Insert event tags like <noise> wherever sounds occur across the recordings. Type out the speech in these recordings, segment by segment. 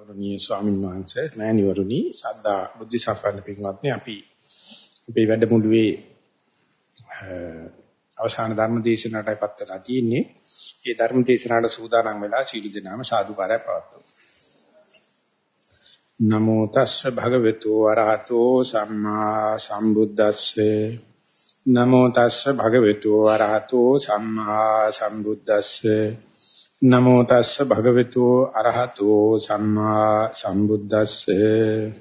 ගෞරවනීය ස්වාමීන් වහන්සේ මෑණිවරුනි සද්ධා බුද්ධ සම්පන්න පින්වත්නි අපි අපේ වැඩමුළුවේ අවසාන ධර්ම දේශනාවටයිපත් වෙලා තියෙන්නේ. ඒ ධර්ම දේශනාවට සූදානම් වෙලා සීල දනාම සාදුකාරය පවත්වමු. නමෝ තස්ස භගවතු වරහතෝ සම්මා සම්බුද්දස්සේ නමෝ තස්ස භගවතු වරහතෝ සම්මා සම්බුද්දස්සේ නමෝ තස්ස භගවතු අරහතෝ සම්මා සම්බුද්දස්සේ.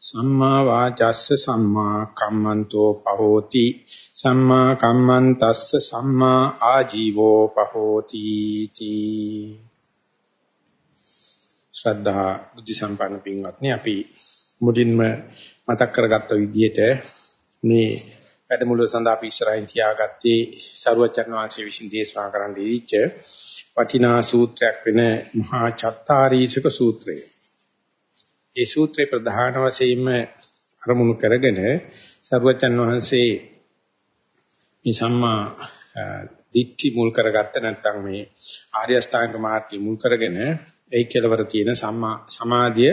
සම්මා වාචස්ස සම්මා කම්මන්තෝ පහෝති. සම්මා කම්මන්තස්ස සම්මා ආජීවෝ පහෝති තී. ශ්‍රද්ධා බුද්ධ සම්පන්න පින්වත්නි අපි මුලින්ම මතක් කරගත්ත විදිහට මේ වැඩමුළුව සඳහා අපි ඉස්සරහින් තියාගත්තේ සරුවචන් වහන්සේ විසින් දේශනා කරන්න දීච්ච වටිනා සූත්‍රයක් වෙන මහා චත්තාරීසක සූත්‍රය. ඒ සූත්‍රේ ප්‍රධාන වශයෙන්ම අරමුණු කරගෙන සරුවචන් වහන්සේ මේ සම්මා දිට්ඨි මුල් කරගත්ත නැත්නම් මේ ආර්ය අෂ්ටාංග මාර්ගය මුල් කරගෙන ඒ කෙලවර තියෙන සම්මා සමාධිය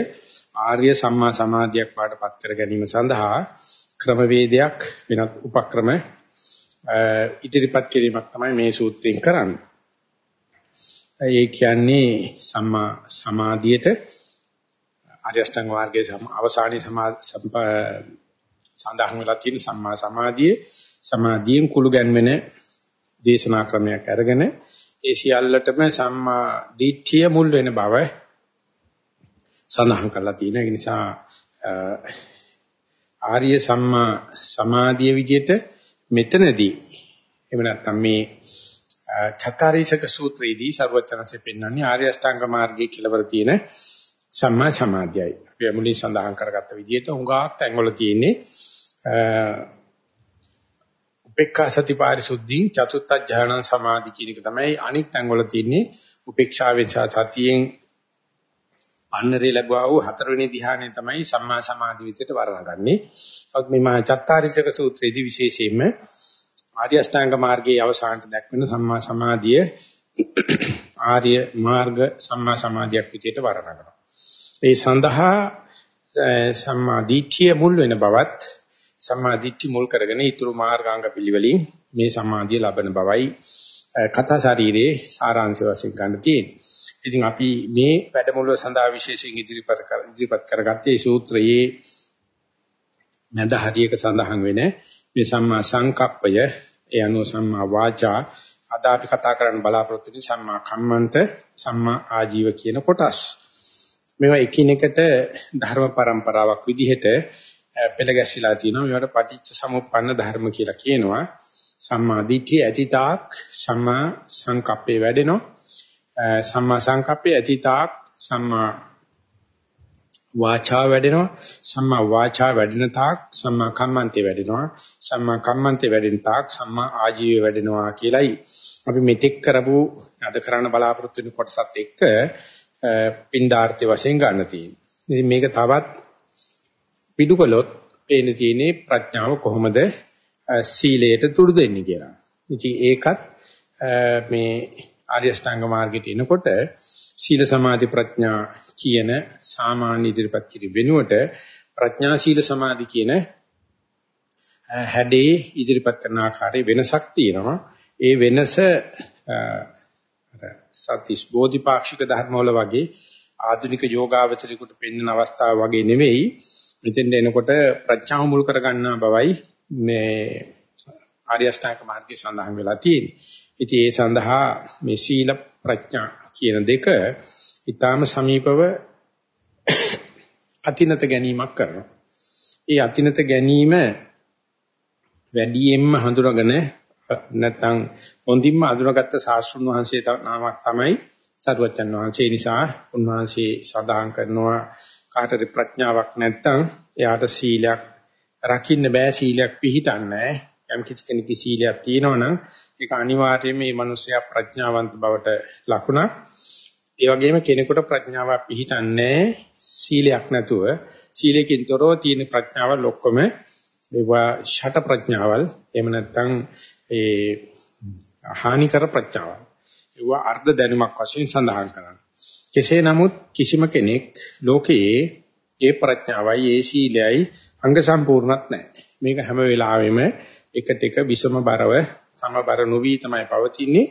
ආර්ය සම්මා සමාධියක් පාඩපත් කර ගැනීම සඳහා ක්‍රමවේදයක් වෙනත් උපක්‍රම ඉදිරිපත් කිරීමක් තමයි මේ සූත්‍රයෙන් කරන්නේ. ඒ කියන්නේ සම්මා සමාධියට ආර්ය අෂ්ටාංග මාර්ගයේ අවසානයේ සඳහන් වෙලා තියෙන සම්මා සමාධියේ සමාධියෙන් කුළු ගැන්වෙන දේශනා ක්‍රමයක් අරගෙන ඒ සියල්ලටම සම්මා දිට්ඨිය මුල් වෙන බව සඳහන් කරලා තියෙන. ඒ නිසා ආර්ය සම්මා සමාධිය විදිහට මෙතනදී එහෙම නැත්නම් මේ චත්තාරීසක සූත්‍රයේදී ਸਰවඥාන්සේ පෙන්වන්නේ ආර්ය අෂ්ටාංග මාර්ගයේ කෙලවර තියෙන සම්මා සමාධියයි. අපි මුලින් සඳහන් කරගත්ත විදිහට උඟාක් තැන්වල තියෙන්නේ උපේක්ඛා සති පාරිසුද්ධින් චතුත්ථ ඥාන සමාධි කියන එක තමයි අනිත් තැන්වල තියෙන්නේ උපේක්ෂාවෙන් සතියෙන් අන්නරේ ලැබුවා වූ හතරවෙනි ධ්‍යානය තමයි සම්මා සමාධි විදිහට වර්ණගන්නේ. ඔත් මේ චත්තාරිචක සූත්‍රයේදී විශේෂයෙන්ම ආර්ය අෂ්ටාංග මාර්ගයේ අවසානට දක්වන සම්මා සමාධිය ආර්ය මාර්ග සම්මා සමාධියක් විදිහට වර්ණගනවා. ඒ සඳහා සම්මා දිට්ඨිය මුල් වෙන බවත් සම්මා දිට්ඨි මුල් කරගෙන ඊතුරු මාර්ගාංග පිළිවෙලින් මේ සමාධිය ලබන බවයි කතා ශරීරයේ සාරාංශ වශයෙන් ගන්න තියෙන්නේ. ඉතින් අපි මේ වැඩමුළුව සඳහා විශේෂයෙන් ඉදිරිපත් කර ඉදිරිපත් කරගත්තේ සූත්‍රයේ මැද හරියක සඳහන් වෙන මේ සම්මා සංකප්පය ඒ අනුව සම්මා වාචා අද අපි කතා කරන්න බලාපොරොත්තු වෙන සම්මා කම්මන්ත සම්මා ආජීව කියන කොටස්. මේවා එකිනෙකට ධර්ම પરම්පරාවක් විදිහට පෙළ ගැස්සිලා තියෙනවා. මේවට පටිච්ච සමුප්පන්න ධර්ම කියලා කියනවා. සම්මා දිට්ඨිය ඇතිතාක් සම්මා සංකප්පේ වැඩෙනවා. සම්මා සංකප්පේ ඇතිතාක් සම්මා වාචා වැඩෙනවා සම්මා වාචා වැඩෙන තාක් සම්මා කම්මන්තේ වැඩෙනවා සම්මා කම්මන්තේ වැඩෙන තාක් සම්මා ආජීවය වැඩෙනවා කියලයි අපි මෙතෙක් කරපු අද කරන්න බලාපොරොත්තු වෙන කොටසත් එක්ක පින්ඩාර්ථය වශයෙන් ගන්න තියෙනවා. ඉතින් මේක තවත් පිටුකලොත් පේන තියෙන්නේ ප්‍රඥාව කොහොමද සීලයට තුඩු දෙන්නේ කියලා. ඉතින් ඒකත් මේ ආර්ය ශ්‍රාංග මාර්ගයට එනකොට සීල සමාධි ප්‍රඥා කියන සාමාන්‍ය ඉදිරිපත් කිරීම වෙනුවට ප්‍රඥා සීල සමාධි කියන හැඩේ ඉදිරිපත් කරන ආකාරයේ වෙනසක් තියෙනවා. ඒ වෙනස සතිස් බෝධිපාක්ෂික ධර්මවල වගේ ආධුනික යෝගාවචරිකට පෙන්වන අවස්ථාව වගේ නෙවෙයි. මෙතෙන්ට එනකොට ප්‍රඥාව මුල් කරගන්නා බවයි මේ ආර්ය අෂ්ටාංග මාර්ගයේ සඳහන් වෙලා තියෙන්නේ. ඉතින් ඒ සඳහා මේ සීල ප්‍රඥා කියන දෙක ඊටාම සමීපව අතිනත ගැනීමක් කරනවා. ඒ අතිනත ගැනීම වැඩියෙන්ම හඳුනගෙන නැත්නම් හොඳින්ම අඳුනගත්ත ශාස්ත්‍රුන් වහන්සේ නමක් තමයි සරුවච්චන් වහන්සේ නිසා උන්වහන්සේ සදාහන් කරනවා කාටරි ප්‍රඥාවක් නැත්නම් එයාට සීලයක් රකින්න බෑ සීලයක් පිළිහිටන්නේ යම් කිසි කෙනෙකුගේ සීලයක් තියෙනවනම් ඒක අනිවාර්යයෙන්ම මේ මිනිසයා ප්‍රඥාවන්ත බවට ලකුණක්. ඒ වගේම කෙනෙකුට ප්‍රඥාවක් පිහිටන්නේ සීලයක් නැතුව සීලයෙන් තොරව තියෙන ප්‍රඥාවල් ඔක්කොම ඒවා ෂට ප්‍රඥාවල් එහෙම නැත්නම් ඒ හානිකර ප්‍රඥාවල්. ඒවා අර්ධ දැනුමක් වශයෙන් සඳහන් කරනවා. කෙසේ නමුත් කිසිම කෙනෙක් ලෝකයේ ඒ ප්‍රඥාවයි ඒ සීලයයි අංග සම්පූර්ණත් නැහැ. මේක හැම වෙලාවෙම එකට එක විසම බරව සමබර නොවි තමයි පවතින්නේ.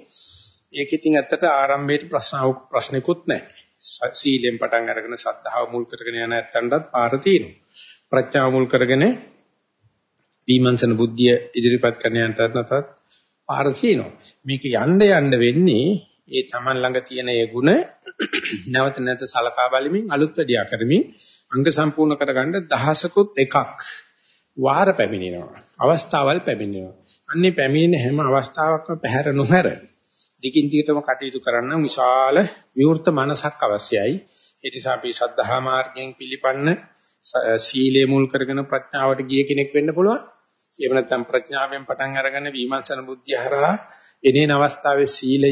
ඒක ඉතින් ඇත්තට ආරම්භයේ ප්‍රශ්නාවක ප්‍රශ්නිකුත් නැහැ. සීලෙන් පටන් අරගෙන සද්ධාව මුල් කරගෙන යන ඇත්තන්ටත් පාර තියෙනවා. ප්‍රඥාව මුල් කරගෙන විමර්ශන බුද්ධිය ඉදිරිපත් කරන යනටත් නැතත් පාර තියෙනවා. මේක යන්න යන්න වෙන්නේ ඒ Taman ළඟ තියෙන ඒ ಗುಣ <clears throat> නැවත නැවත සලකා බලමින් අලුත් වැඩියා කරමින් අංග සම්පූර්ණ කරගන්න දහසකුත් එකක් වාර පැමිණෙනවා. අවස්ථාවල් පැමිණෙනවා. අන්නේ පැමිණෙන හැම අවස්ථාවකම පැහැර නොහැර දිගින් දිගටම කටයුතු කරන්න විශාල විවෘත මනසක් අවශ්‍යයි. ඒ නිසා අපි ශ්‍රද්ධා මාර්ගයෙන් පිළිපන්න සීලය මුල් කරගෙන ප්‍රඥාවට ගිය කෙනෙක් වෙන්න පුළුවන්. එහෙම නැත්නම් ප්‍රඥාවෙන් පටන් අරගෙන විමර්ශන බුද්ධිය හරහා එනේන අවස්ථාවේ සීලය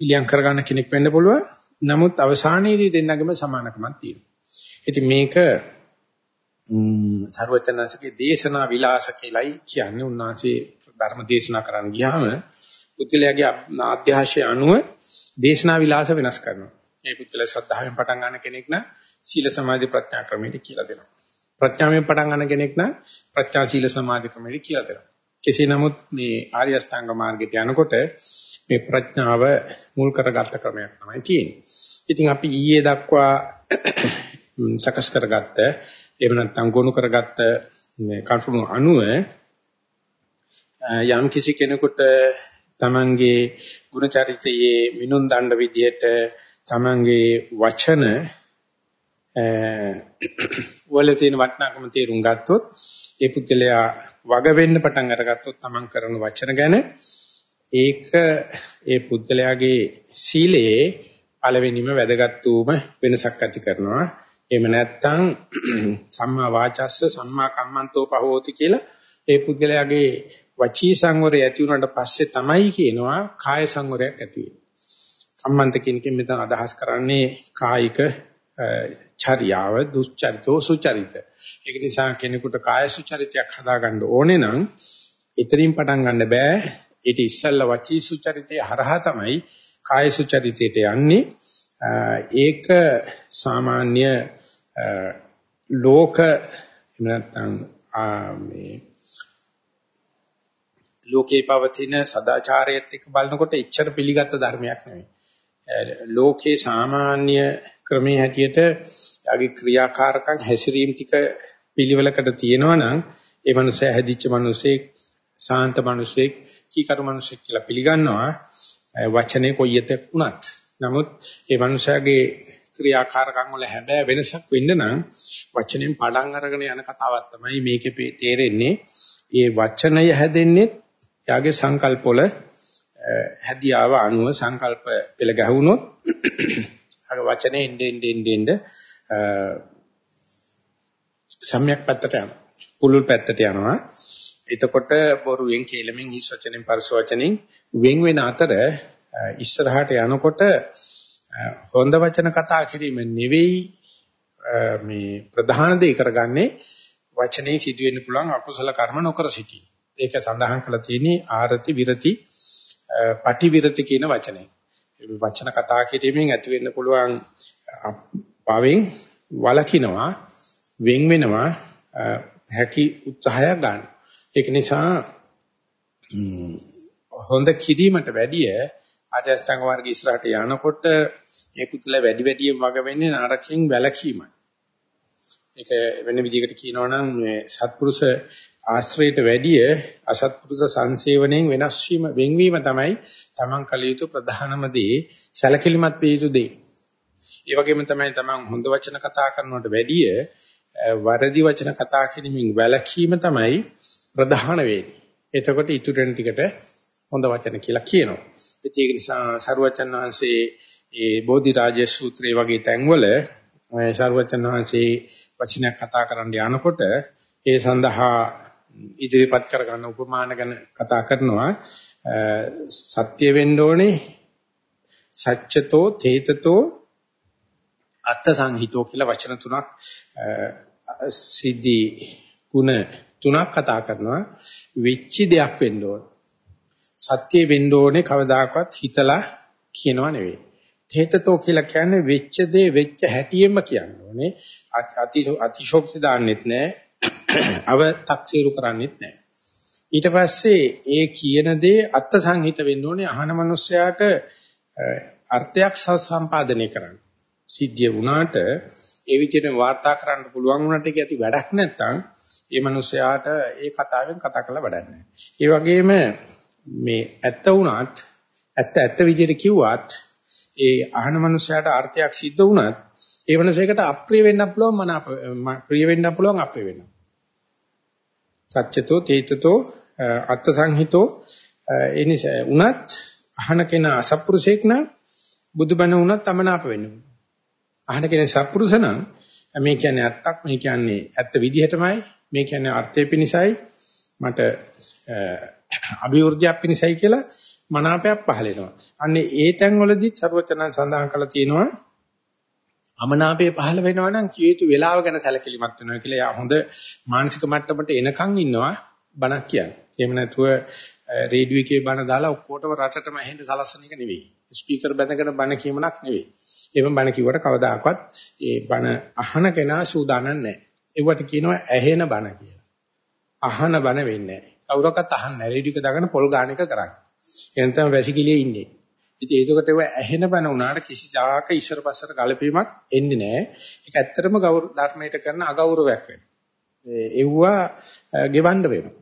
පිළියම් කරගන්න කෙනෙක් වෙන්න පුළුවන්. නමුත් අවසානයේදී දෙන්නගෙම සමානකමක් තියෙනවා. ඉතින් මේක සර්වචනසිකේ දේශනා විලාස කියලායි කියන්නේ උන්වහන්සේ ධර්ම දේශනා කරන්න ගියාම පුද්ගලයාගේ ආධ්‍යාශය අනුව දේශනා විලාස වෙනස් කරනවා. මේ පුද්ගල ශ්‍රද්ධාවෙන් පටන් ගන්න කෙනෙක් නම් සීල සමාධි ප්‍රඥා ක්‍රමයට කියලා දෙනවා. ප්‍රඥාවෙන් පටන් ගන්න කෙනෙක් නම් ප්‍රඥා සීල සමාධි ක්‍රමයට කියලා දෙනවා. කෙසේ නමුත් මේ ආර්ය අෂ්ටාංග මාර්ගයට යනකොට මේ ප්‍රඥාව මුල් කරගත්ත ක්‍රමයක් තමයි තියෙන්නේ. ඉතින් අපි ඊයේ දක්වා සකස් කරගත්ත එහෙම නැත්නම් ගොනු කරගත්ත මේ කටුණු අනුව යම් කිසි කෙනෙකුට තමන්ගේ ගුණ චරිතයේ මිනුම් දණ්ඩ විදියට තමන්ගේ වචන වල තියෙන වටිනාකම තේරුම් ගත්තොත් ඒ පුද්ගලයා වග වෙන්න පටන් අරගත්තොත් තමන් කරන වචන ගැන ඒක ඒ පුද්ගලයාගේ සීලයේ පළවෙනිම වැදගත් වූම වෙනසක් ඇති කරනවා. එහෙම නැත්නම් <clears throat> සම්මා වාචස්ස සම්මා කම්මන්තෝ පහෝති කියලා ඒ පුද්ගලයාගේ වචී සංවරය ඇති වුණාට පස්සේ තමයි කියනවා කාය සංවරයක් ඇති වෙන්නේ. කම්මන්ත කිනකින් මෙතන අදහස් කරන්නේ කායික චර්යාව දුස්චරිතෝ සුචරිත. ඒක නිසා කෙනෙකුට කාය සුචරිතයක් හදාගන්න ඕනේ නම් එතරින් පටන් ගන්න බෑ. ඊට ඉස්සෙල්ලා වචී සුචරිතය හරහා තමයි කාය සුචරිතයට යන්නේ. ඒක සාමාන්‍ය ලෝක නැත්නම් මේ ලෝකේ පවතින සදාචාරයත් එක්ක බලනකොට එච්චර පිළිගත් ධර්මයක් නෙවෙයි. ලෝකේ සාමාන්‍ය ක්‍රමයේ හැටියට යාගේ ක්‍රියාකාරකම් හැසිරීම් ටික පිළිවෙලකට තියෙනවා නම් ඒ මනුස්සයා හැදිච්ච මනුස්සෙක් සාන්ත මනුස්සෙක් කීකරු මනුස්සෙක් කියලා පිළිගන්නවා වචනේ කොයියතෙක් වුණත්. නමුත් ඒ මනුස්සයාගේ ක්‍රියාකාරකම් වල හැබෑ වෙනසක් වෙන්න නම් වචනෙන් පඩම් අරගෙන යන කතාවක් තමයි මේකේ තේරෙන්නේ. ඒ වචනය හැදෙන්නේ යාගේ සංකල්ප වල හැදියාව අනුව සංකල්ප පෙළ ගැහුනොත් <clears throat> අර වචනේ එන්නේ එන්නේ එන්නේ සම්‍යක් පැත්තට යනවා. පුලුල් පැත්තට යනවා. එතකොට බොරුවෙන් කේලමින් හිස් වචනෙන් පරස වචනෙන් වෙන් වෙන අතර ඉස්සරහට යනකොට හොඳ වචන කතා කිරීම නෙවෙයි මේ ප්‍රධාන දේ කරගන්නේ වචනේ සිදුවෙන්න පුළුවන් අකුසල කර්ම නොකර සිටී. ඒක සඳහන් කරලා තියෙන්නේ ආරති විරති පටි විරති කියන වචනේ. වචන කතා කිරීමෙන් ඇති වෙන්න පුළුවන් පවෙන් වලකිනවා වෙන් වෙනවා හැකි උත්සාහයක් ගන්න. ඒක නිසා හොඳ කිරීමට වැඩිය ආර්යසංග මාර්ගය ඉස්සරහට යනකොට මේ පුදුල වැඩි වැඩියෙන් වග වෙන්නේ නරකින් වැළකීමයි. ඒක වෙන විදිහකට කියනවා නම් මේ සත්පුරුෂ ආශ්‍රයයට වැඩිය අසත්පුරුෂ සංසේවණයෙන් වෙනස් වීම වෙන්වීම තමයි Taman කල යුතු ප්‍රධානම දේ, සැලකිලිමත් වේ යුතු දේ. ඒ වගේම තමයි Taman හොඳ වචන කතා කරනවට වැඩිය වරදි වචන කතා කිරීමෙන් වැළකීම තමයි ප්‍රධාන වෙන්නේ. එතකොට ඊටුරෙන් ටිකට හොඳ වචන කියලා කියනවා. ඒක නිසා සරුවචන් වහන්සේ ඒ බෝධි රාජ සූත්‍රයේ වගේ තැන්වල සරුවචන් වහන්සේ වචනයක් කතා කරන්න යනකොට ඒ සඳහා ඉදිරිපත් කර ගන්න උපමාන ගැන කතා කරනවා. සත්‍ය වෙන්න ඕනේ සත්‍යතෝ තේතතෝ අත්ත සංහිතෝ කියලා වචන තුනක් සිද්ධි ගුණ තුනක් කතා කරනවා. වෙච්ච දෙයක් වෙන්න ඕන. සත්‍ය වෙන්න ඕනේ කවදාකවත් හිතලා කියනව නෙවෙයි. තේතතෝ කියලා කියන්නේ වෙච්ච දේ වෙච්ච හැටියෙම කියන්න ඕනේ. අති අතිශෝක්ති දාන්නෙත් නැහැ. අව තක්සීරු කරන්නෙත් නැහැ. ඊට පස්සේ ඒ කියන දේ අර්ථ සංහිත වෙන්න ඕනේ අහන මනුස්සයාට අර්ථයක් සම්පාදනය කරන්න. සිද්ධිය වුණාට ඒ විදිහට වාර්තා කරන්න පුළුවන් වුණාට ඒක ඇති වැඩක් නැත්නම් ඒ මනුස්සයාට ඒ කතාවෙන් කතා කරලා වැඩක් නැහැ. ඒ වගේම මේ ඇත්ත වුණත් ඇත්ත ඇත්ත විදිහට කිව්වත් ඒ අහන මනුස්සයාට අර්ථයක් සිද්ධ වුණත් ඒ මනුස්සයකට අප්‍රිය වෙන්න පුළුවන් මන ප්‍රිය වෙන්න පුළුවන් අප්‍රිය වෙන්න. සත්‍යතෝ තේතතෝ අත්ථ සංහිතෝ එනිසා උනත් අහන කෙනා අසත්පුරුෂයෙක් නම් බුදුබණ උනත් අමනාප වෙන්න. අහන කෙනා සත්පුරුෂ නම් මේ කියන්නේ ඇත්තක් මේ කියන්නේ ඇත්ත විදිහටමයි මේ කියන්නේ අර්ථය පිණිසයි මට අභිවෘද්ධියක් පිණිසයි කියලා මනාපයක් පහල වෙනවා. අන්නේ ඒ තැන්වලදී ਸਰවචනන් සඳහන් කළා තියෙනවා අමනාපයේ පහල වෙනවා නම් කිය යුතු වේලාව ගැන සැලකිලිමත් වෙනවා කියලා යා හොඳ මානසික මට්ටමට එනකන් ඉන්නවා බණක් කියන්නේ. එහෙම නැතුව රේඩියෝ එකේ බණ දාලා ඔක්කොටම රටටම ඇහෙන්න සලස්සන එක නෙවෙයි. ස්පීකර් බැඳගෙන බණ කියමනක් නෙවෙයි. එහෙම බණ කිව්වට කවදාකවත් ඒ බණ අහන කෙනා සූදානම් නැහැ. ඒවට කියනවා ඇහෙන බණ කියලා. අහන බණ වෙන්නේ නැහැ. කවුරක්වත් අහන්නේ නැහැ. රේඩියෝ එක දාගෙන පොල් ගාන එක කරන්නේ. එහෙනම් තමයි වැසිකිළියේ ඉන්නේ. ඉතින් ඒකට ඒව ඇහෙන බණ උනාට කිසි දාක ඉස්සර පස්සට ගලපීමක් එන්නේ නැහැ. ඒක ඇත්තටම ධර්මයට කරන අගෞරවයක් වෙනවා. ඒවුවා ගෙවන්න වෙනවා.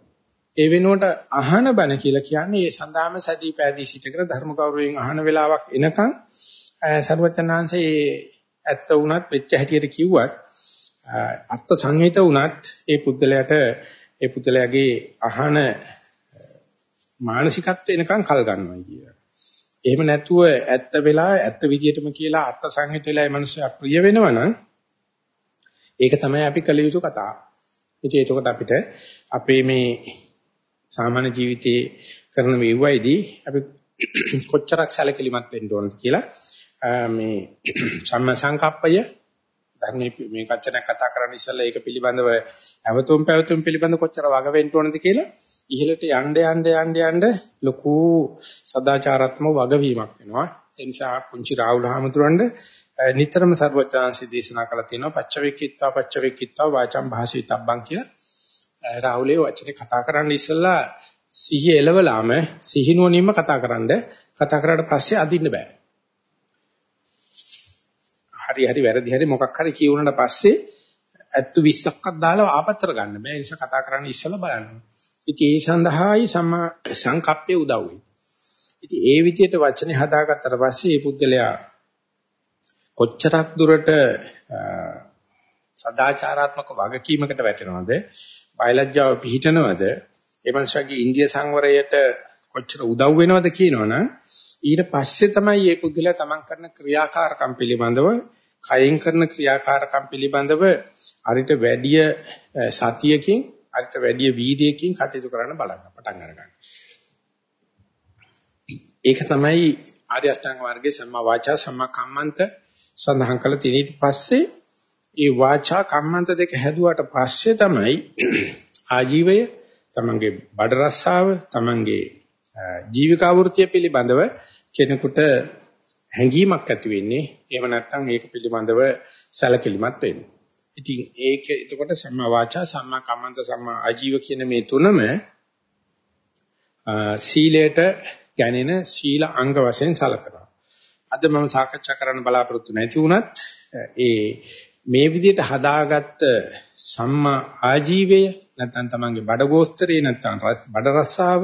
ඒ වෙනුවට අහන බණ කියලා කියන්නේ ඒ සඳාම සදී පැදී සිටකර ධර්ම ගෞරවයෙන් අහන වෙලාවක් එනකන් සර්වචනාංශයේ ඇත්ත වුණත් වෙච්ච හැටියට කිව්වත් අර්ථ සංහිත වුණත් ඒ පුද්ගලයාට ඒ පුද්ගලයාගේ අහන මානසිකත්වය එනකන් කල් ගන්නවා කියලා. එහෙම නැතුව ඇත්ත වෙලා ඇත්ත විදියටම කියලා අර්ථ සංහිත වෙලා ඒ මනුස්සයා ප්‍රිය වෙනවනම් ඒක තමයි අපි කළ යුතු කතාව. ඉතින් ඒකට අපිට අපේ මේ සාමාන්‍ය ජීවිතයේ කරන වේවයිදී අපි කොච්චරක් සැලකිලිමත් වෙන්න ඕනද කියලා මේ සම්ම සංකප්පය ධර්මයේ මේ වචන කතා කරන්න ඉස්සෙල්ලා ඒක පිළිබඳව අවතුම් පැවතුම් පිළිබඳ කොච්චර වග වෙන්න ඕනද කියලා ඉහළට යන්න යන්න යන්න යන්න ලොකු සදාචාරාත්මක වගවීමක් වෙනවා. ඒ නිසා පුංචි රාහුල හාමුදුරන්ට නිතරම සර්වචාන්සි දේශනා කළා තියෙනවා පච්චවේකිත්තා පච්චවේකිත්තා වාචම් භාසිතබ්බං කියලා. රාහුලේ වචනේ කතා කරන්න ඉස්සෙල්ලා සිහිය එලවලාම සිහිනුවණින්ම කතා කරන්න. කතා කරාට පස්සේ අදින්න බෑ. හරි හරි වැරදි හරි මොකක් හරි කියුණාට පස්සේ ඇත්තු 20ක්වත් දාලා ආපතර ගන්න බෑ. ඒ නිසා කතා කරන්න ඉස්සෙල්ලා බලන්න. ඉතින් ඒ සඳහායි සම සංකප්පේ උදව් වෙයි. ඉතින් ඒ විදිහට වචනේ හදාගත්තට පස්සේ මේ පුද්ගලයා කොච්චරක් දුරට සදාචාරාත්මක වගකීමකට වැටෙනවද බයලජ්ජාව පිහිටනවද ඒ මනුස්සයාගේ ඉන්දිය සංවරයට කොච්චර උදව් වෙනවද කියනවනම් ඊට පස්සේ තමයි මේ පුද්ගලයා තමන් කරන ක්‍රියාකාරකම් පිළිබඳව කයෙන් කරන ක්‍රියාකාරකම් පිළිබඳව අරිට වැඩිය සතියකින් අරිට වැඩිය වීර්යයකින් කටයුතු කරන්න බලන්න පටන් අරගන්න. ඒක තමයි ආර්ය අෂ්ටාංග මාර්ගයේ සම්මා වාචා සම්මා කම්මන්ත සඳහන් කළ තියෙන ඊට පස්සේ ඒ වාචා කම්මන්ත දෙක හැදුවාට පස්සේ තමයි <clears throat> ආජීවය තමන්ගේ බඩ රස්සාව තමන්ගේ ජීවිකා වෘත්තිය පිළිබඳව කෙනෙකුට හැඟීමක් ඇති වෙන්නේ එහෙම නැත්නම් ඒක පිළිබඳව සැලකිලිමත් වෙන්නේ. ඉතින් ඒක එතකොට සම්මා වාචා සම්මා කම්මන්ත සම්මා ආජීව කියන මේ තුනම සීලයට ගැනෙන සීල අංග වශයෙන් සලකනවා. අද මම සාකච්ඡා කරන්න බලාපොරොත්තු නැති වුණත් ඒ මේ විදිහට හදාගත්ත සම්මා ආජීවය නැත්නම් තමන්ගේ බඩගෝස්තරේ නැත්නම් බඩ රස්සාව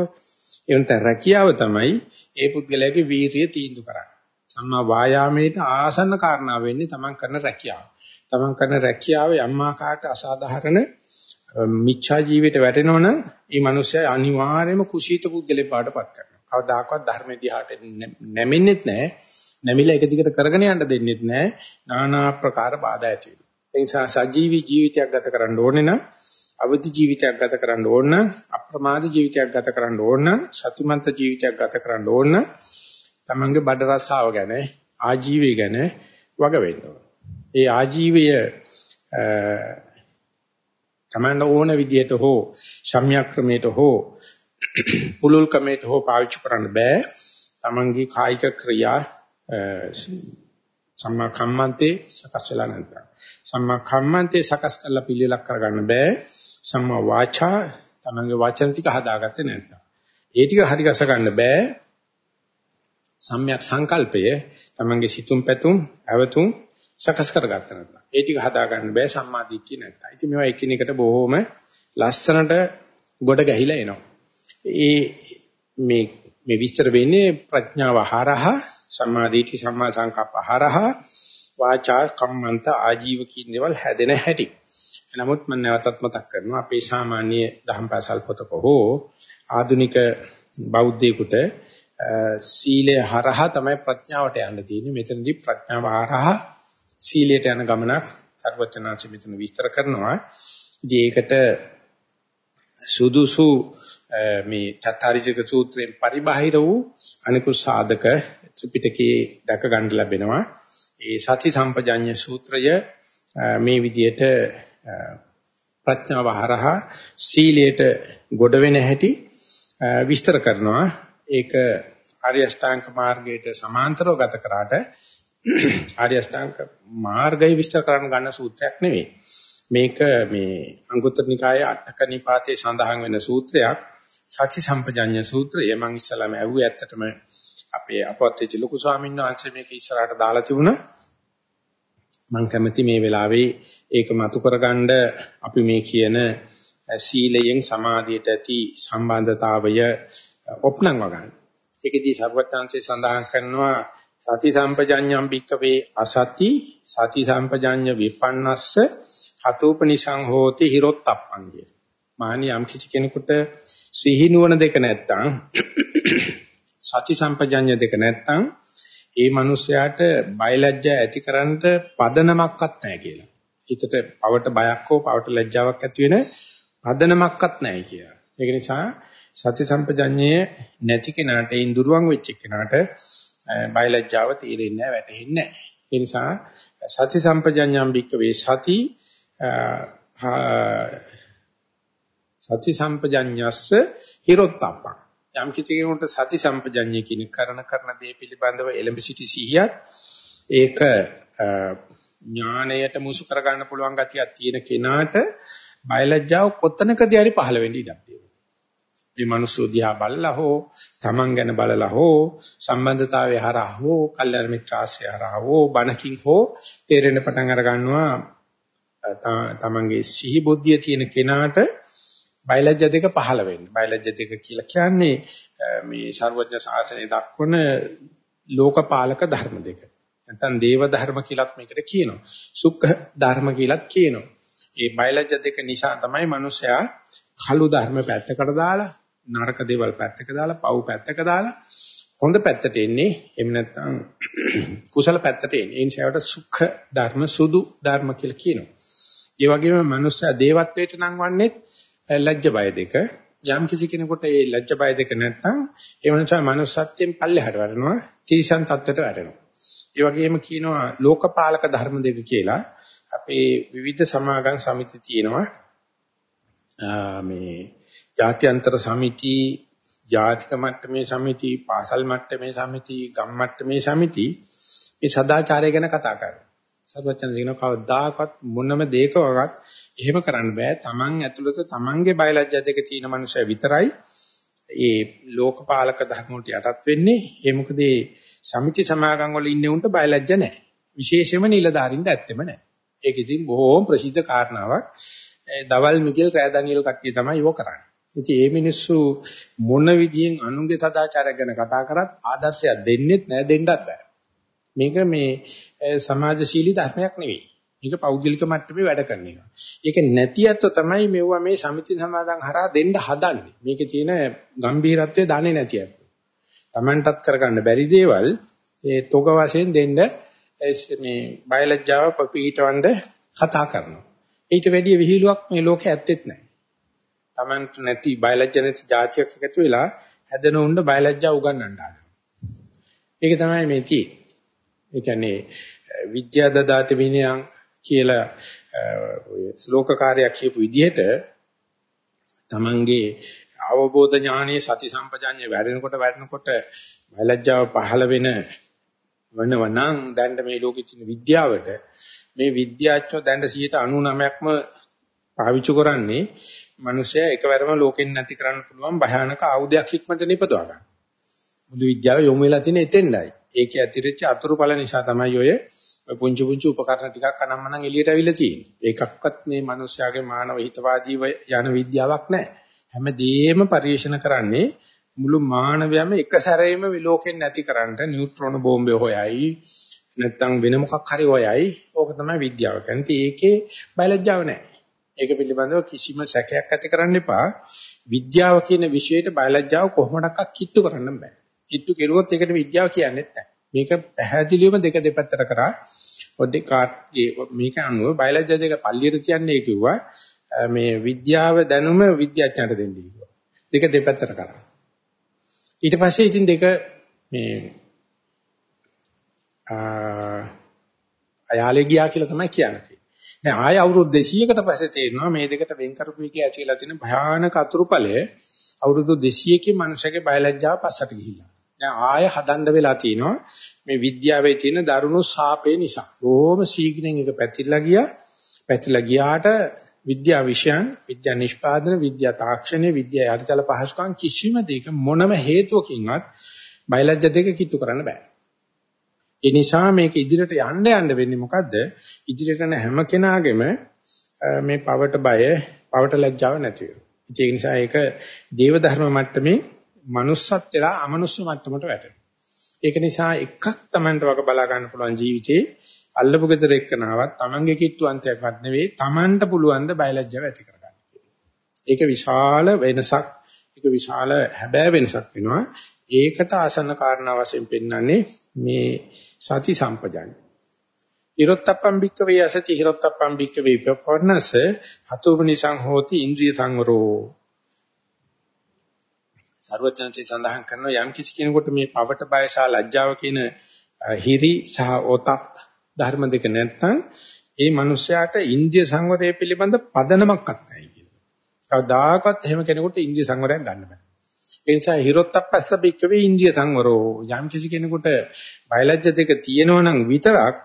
එවනට රැකියාව තමයි ඒ පුද්ගලයාගේ වීරිය තීන්දුව කරන්නේ. සම්මා වායාමයට ආසන්න කාරණා වෙන්නේ තමන් කරන රැකියාව. තමන් කරන රැකියාව යම් ආකාරයකට අසාධාරණ මිච්ඡා ජීවිතයට වැටෙනවනම් මේ මිනිස්සයා අනිවාර්යයෙන්ම කුසීත පුද්ගලෙ පාටපත් කරනවා. කවදාකවත් ධර්මයේ දිහාට නැමෙන්නෙත් නැහැ. නැමිලා එක දිගට කරගෙන යන්න දෙන්නෙත් නැහැ. নানা ආකාර බාධා ඇති වෙනවා. ඒ නිසා සජීවී ජීවිතයක් ගත කරන්න ඕනේ නම් අවදි ජීවිතයක් ගත කරන්න ඕන නම් අප්‍රමාද ජීවිතයක් ගත කරන්න ඕන නම් සතුටුමත් ජීවිතයක් ගත කරන්න ඕන නම් තමන්ගේ බඩ රස්සාව ගැන ආජීවය ගැන වග වෙන්න ඒ ආජීවය තමන්ට ඕන විදිහට හෝ සම්‍යක් ක්‍රමයට හෝ පුලුල් ක්‍රමයට හෝ පාවිච්චි කරන්න බෑ. තමන්ගේ කායික ක්‍රියා සම්මා කම්මන්තේ සකස් වෙලා නැත්නම්. සම්මා කම්මන්තේ සකස් කරලා පිළිලක් කරගන්න බෑ. සම්මා වාචා තමන්ගේ වචන ටික හදාගත්තේ නැත්නම්. ඒ ටික හරි ගස ගන්න බෑ. සම්‍යක් සංකල්පය තමන්ගේ සිතුම් පැතුම් අවතුම් සකස් කරගත්ත නැත්නම්. ඒ ටික හදාගන්න බෑ සම්මා දිට්ඨිය නැත්නම් ඉතින් මේවා එකිනෙකට බොහොම ලස්සනට ගොඩ ගැහිලා එනවා. ඒ මේ මේ විස්තර වෙන්නේ ප්‍රඥාව හරහා සම්මාදිට්ඨි සම්මා සංකප්ප හරහා වාචා කම්මන්ත ආජීව කියන දේවල් හැදෙන හැටි. නමුත් මම නැවතත් මතක් කරනවා අපේ සාමාන්‍ය දහම් පාසල් පොතක හෝ ආධුනික බෞද්ධයෙකුට සීලය හරහා තමයි ප්‍රඥාවට යන්න තියෙන්නේ. මෙතනදී ප්‍රඥාව හරහා සීලයට යන ගමනක් සර්වචනාංශ මෙතන විස්තර කරනවා. ඉතින් ඒකට සුදුසු මේ චත්තාරිජක සූත්‍රයෙන් පරිබාහිර වූ අනිකුත් සාධක ත්‍රිපිටකයේ දැක ගන්න ලැබෙනවා. ඒ සති සම්පජඤ්ඤ සූත්‍රය මේ විදිහට ප්‍රඥාව හරහා සීලයට ගොඩ වෙන හැටි විස්තර කරනවා. ඒක ආර්ය අෂ්ටාංග මාර්ගයට සමාන්තරව ගත කරාට <clears throat> ආර්ය අෂ්ටාංග මාර්ගය විස්තර කරන්න ගන්න සූත්‍රයක් නෙවෙයි. මේක මේ අංගුත්තර නිකායේ අටක නිපාතේ සඳහන් වෙන සූත්‍රයක්. සති සම්පජඤ්ඤ සූත්‍රය මම ඉස්සලාම ඇහුවේ ඇත්තටම අපේ අපවත්චි ලොකු ස්වාමීන් වහන්සේ මේක ඉස්සරහට දාලා තිබුණා. මම කැමති මේ වෙලාවේ ඒක මතු කරගන්න අපි මේ කියන සීලයෙන් සමාධියට ඇති සම්බන්ධතාවය ඔප්නංව ගන්න. ඒකදී සර්වත්‍ංශේ සඳහන් කරනවා සති සම්පජඤ්ඤම් භික්කවේ අසති සති සම්පජඤ්ඤ විපන්නස්ස හතෝපනිසං හෝති හිරොත්තප්පං කිය. මානි යම් කිසි කෙනෙකුට සිහි නුවණ දෙක නැත්තම් සති සම්පජඤ්ඤ දෙක නැත්තම් ඒ මිනිස්යාට බයලජ්ජා ඇතිකරන්න පදනමක්වත් නැහැ කියලා. හිතට පවට බයක් හෝ පවට ලැජ්ජාවක් ඇති වෙන පදනමක්වත් නැහැ කියලා. ඒක නිසා සති සම්පජඤ්ඤය නැති කෙනාට ඉන්දුරුවන් වෙච්ච කෙනාට බයලජ්ජාව තීරෙන්නේ නැහැ වැටහෙන්නේ නැහැ. ඒ නිසා සති සම්පජඤ්ඤම් බික්කවේ සති සති සම්පජඤ්ඤස්ස හිරොත්තප්පං යම් කිසි කෙනෙකුට සති සම්පජඤ්ඤය කියන කරන කරන දේ පිළිබඳව එලඹ සිටි සිහියත් ඒක ඥාණයට මුසු කරගන්න පුළුවන් ගතියක් තියෙන කෙනාට බයලජ්ජාව කොතනකදී හරි පහළ වෙන්න ඉඩක් තියෙනවා. මේ මිනිස්සු දිහා බලලා හෝ Taman ගැන බලලා හෝ සම්බන්ධතාවය හරහා හෝ කල්යාණ මිත්‍රාශ්‍රය හරහා හෝ බණකින් හෝ තේරෙන පටන් අර ගන්නවා තමන්ගේ සිහි බුද්ධිය තියෙන කෙනාට බයලජ්‍ය දෙක පහළ වෙන්නේ. බයලජ්‍ය දෙක කියලා කියන්නේ මේ ਸਰවඥ ශාසනය දක්වන ලෝකපාලක ධර්ම දෙක. නැත්නම් දේව ධර්ම කියලාත් මේකට කියනවා. සුඛ ධර්ම කියලාත් කියනවා. මේ බයලජ්‍ය දෙක නිසා තමයි මිනිස්සයා කළු ධර්ම පැත්තකට දාලා නරක දේවල් පැත්තක දාලා පව් පැත්තක දාලා හොඳ පැත්තට එන්නේ එහෙම නැත්නම් <clears throat> කුසල පැත්තට එන්නේ. ඒ නිසාවට සුඛ ධර්ම සුදු ධර්ම කියලා කියනවා. ඒ වගේම මනුස්සයා දේවත්වයට නම් වන්නේ ලැජ්ජ බය දෙක. යම් කිසි කෙනෙකුට මේ ලැජ්ජ බය දෙක නැත්නම් ඒ මනුස්සයා manussත්වයෙන් පල්ලෙහාට වැටෙනවා, තීසන් තත්ත්වයට වැටෙනවා. ඒ වගේම කියනවා ලෝකපාලක ධර්ම දෙක කියලා. අපේ විවිධ සමාගම් සමිති තියෙනවා. මේ ජාත්‍යන්තර සමිති ජාතික මට්ටමේ සමිති, පාසල් මට්ටමේ සමිති, ගම් මට්ටමේ සමිති මේ සදාචාරය ගැන කතා කරනවා. සර්වචන දින කවදාකවත් මොනම දෙයකවත් එහෙම කරන්න බෑ. Taman ඇතුළත Tamanගේ බයලජ්ජා දෙක තියෙන මනුස්සය විතරයි ඒ ලෝකපාලක ධර්ම වලට යටත් වෙන්නේ. ඒ මොකද මේ සමිති සමාගම් වල ඉන්නේ උන්ට බයලජ්ජා නැහැ. විශේෂයෙන්ම නිලධාරින්ට ඇත්තෙම නැහැ. ඒක ඉතින් බොහෝම ප්‍රසිද්ධ කාරණාවක්. දවල් මිගෙල් රෑ දනියල් කට්ටිය තමයි ඒක කරන්නේ. ඉතින් මේ මිනිස්සු මොන විදියෙන් අනුන්ගේ සදාචාරය ගැන කතා කරත් ආදර්ශයක් දෙන්නෙත් නෑ දෙන්නත් බෑ. මේක මේ සමාජශීලී ධර්මයක් නෙවෙයි. මේක පෞද්ගලික මට්ටමේ වැඩ කරන එක. ඒක නැති අත්ව තමයි මෙවුවා මේ සමිති සමාදන් හරහා දෙන්න හදන්නේ. මේකේ තියෙන ගැඹීරත්වය දන්නේ නැති අත්ව. Tamanටත් කරගන්න බැරි දේවල් ඒ තොග වශයෙන් දෙන්න මේ බයලජ්ජාව පිටවඬ කතා කරනවා. ඊට වැඩිය විහිළුවක් මේ ලෝකේ ඇත්තෙත් නැහැ. Tamanට නැති බයලජ්ජ නැති જાතියක් එකතු වෙලා හැදෙන උණ්ඩ බයලජ්ජා උගන්වන්න හදනවා. ඒක තමයි මේ තියෙන්නේ. ඒ කියන්නේ විද්‍යා දදාත විනයං කියලා ඔය ශ්ලෝකකාරයක් කියපු විදිහට තමන්ගේ අවබෝධ ඥානයේ සති සම්පජාඤ්ඤය වැඩෙනකොට වැඩෙනකොට බයලජ්ජාව පහළ වෙන වෙනවනම් දැන් මේ ලෝකෙ තියෙන විද්‍යාවට මේ විද්‍යාඥයෝ දැන් 99%ක්ම පාවිච්චි කරන්නේ මිනිස්සයා එකවරම ලෝකෙන් නැති කරන්න පුළුවන් භයානක ආයුධයක් ඉක්මනට නිපදවා ගන්න. මුළු විද්‍යාව යොමු වෙලා තියෙන එතෙන්ඩයි. ඒකේ ඇතිරිච්ච අතුරුඵල නිසා තමයි ඔය පුංචි පුංචි උපකරණ ටිකක් අනම්මනම් එළියට අවිල්ලා තියෙන්නේ. ඒකක්වත් මේ මිනිස්යාගේ මානව හිතවාදීව යන විද්‍යාවක් නැහැ. හැමදේම පරිශන කරන්නේ මුළු මානවයම එක සැරේම විලෝකෙන් නැතිකරන්න නියුට්‍රෝන බෝම්බේ හොයයි නැත්තම් වෙන මොකක් හරි හොයයි. ඕක තමයි විද්‍යාව කියන්නේ. ඒකේ බයලජ්ජාව නැහැ. ඒක පිළිබඳව කිසිම සැකයක් ඇති කරන්න එපා. විද්‍යාව කියන විෂයයට බයලජ්ජාව කොහොමඩක්වත් කිට්ටු කරන්න බෑ. කිට්ටු කෙරුවොත් ඒකට විද්‍යාව කියන්නේ නැහැ. මේක පැහැදිලිවම දෙක දෙපැත්තට කරා ඔඩේ කාර්ගේ මේක අනුව බයලජ්ජා දෙක පල්ලියට තියන්නේ කිව්වා මේ විද්‍යාව දැනුම විද්‍යාඥයන්ට දෙන්න කිව්වා. දෙක දෙපැත්තට කරා. ඊට පස්සේ ඉතින් දෙක මේ අයාලේ ගියා කියලා තමයි කියන්නේ. දැන් ආය අවුරුදු 200කට පස්සේ තේරෙනවා මේ දෙකට වෙන් කරපු එකේ ඇතිලා තියෙන භයානක අතුරුඵලය අවුරුදු 200කින් මනුෂ්‍යගේ බයලජ්ජාව පස්සට ගිහිල්ලා. දැන් ආය හදන්න වෙලා තිනවා මේ විද්‍යාවේ තියෙන දරුණු සාපේ නිසා. බොහොම ශීඝ්‍රයෙන් එක පැතිරලා ගියා. පැතිරලා ගියාට විද්‍යා විෂයන්, විද්‍යා නිෂ්පාදන, විද්‍යා තාක්ෂණය, විද්‍යා යටිතල පහසුකම් කිසිම දෙයක මොනම හේතුවකින්වත් බයලජ්‍ය දෙක කිට්ටු කරන්න බෑ. ඒ නිසා මේක ඉදිරියට යන්න යන්න වෙන්නේ මොකද්ද? ඉදිරියට යන හැම කෙනාගේම මේ පවට බය, පවට ලැජ්ජාව නැති වෙනවා. ඒ නිසා ඒක දේව ධර්ම මට්ටමේ manussත් වෙලා අමනුස්ස මට්ටමට වැටෙනවා. ඒක නිසා එකක් Tamanට වග බලා ගන්න පුළුවන් ජීවිතේ අල්ලපු ගෙදර එක්කනාවත් Tamanගේ කිට්ටු අන්තයක්වත් නෙවෙයි Tamanට පුළුවන් ද බයලජ්ජාව ඇති කරගන්න. ඒක විශාල වෙනසක්, ඒක විශාල හැබෑ වෙනසක් වෙනවා. ඒකට ආසන්න කාරණා වශයෙන් පෙන්වන්නේ මේ සති සම්පජාඤ්ඤ. ඉරොත්තප්පම් බික්කවේ අසති හිරොත්තප්පම් බික්කවේ පපන්නස හතුබනිසං හෝති ඉන්ද්‍රිය සංවරෝ සර්වඥාන්සේ සඳහන් කරනවා යම් කිසි කෙනෙකුට මේ පවට බය සහ ලැජ්ජාව කියන හිරි සහ ඔතප් ධර්ම දෙක නැත්නම් ඒ මනුස්සයාට ඉන්ද්‍රිය සංවරය පිළිබඳ පදනමක්වත් නැහැ කියනවා. කවදාකවත් එහෙම කෙනෙකුට ඉන්ද්‍රිය සංවරයක් ගන්න බෑ. ඒ නිසා හිරොත්තප්පස්ස බික්කවේ ඉන්ද්‍රිය සංවරෝ යම් කිසි කෙනෙකුට බයලජ්‍ය දෙක තියෙනවා නම් විතරක්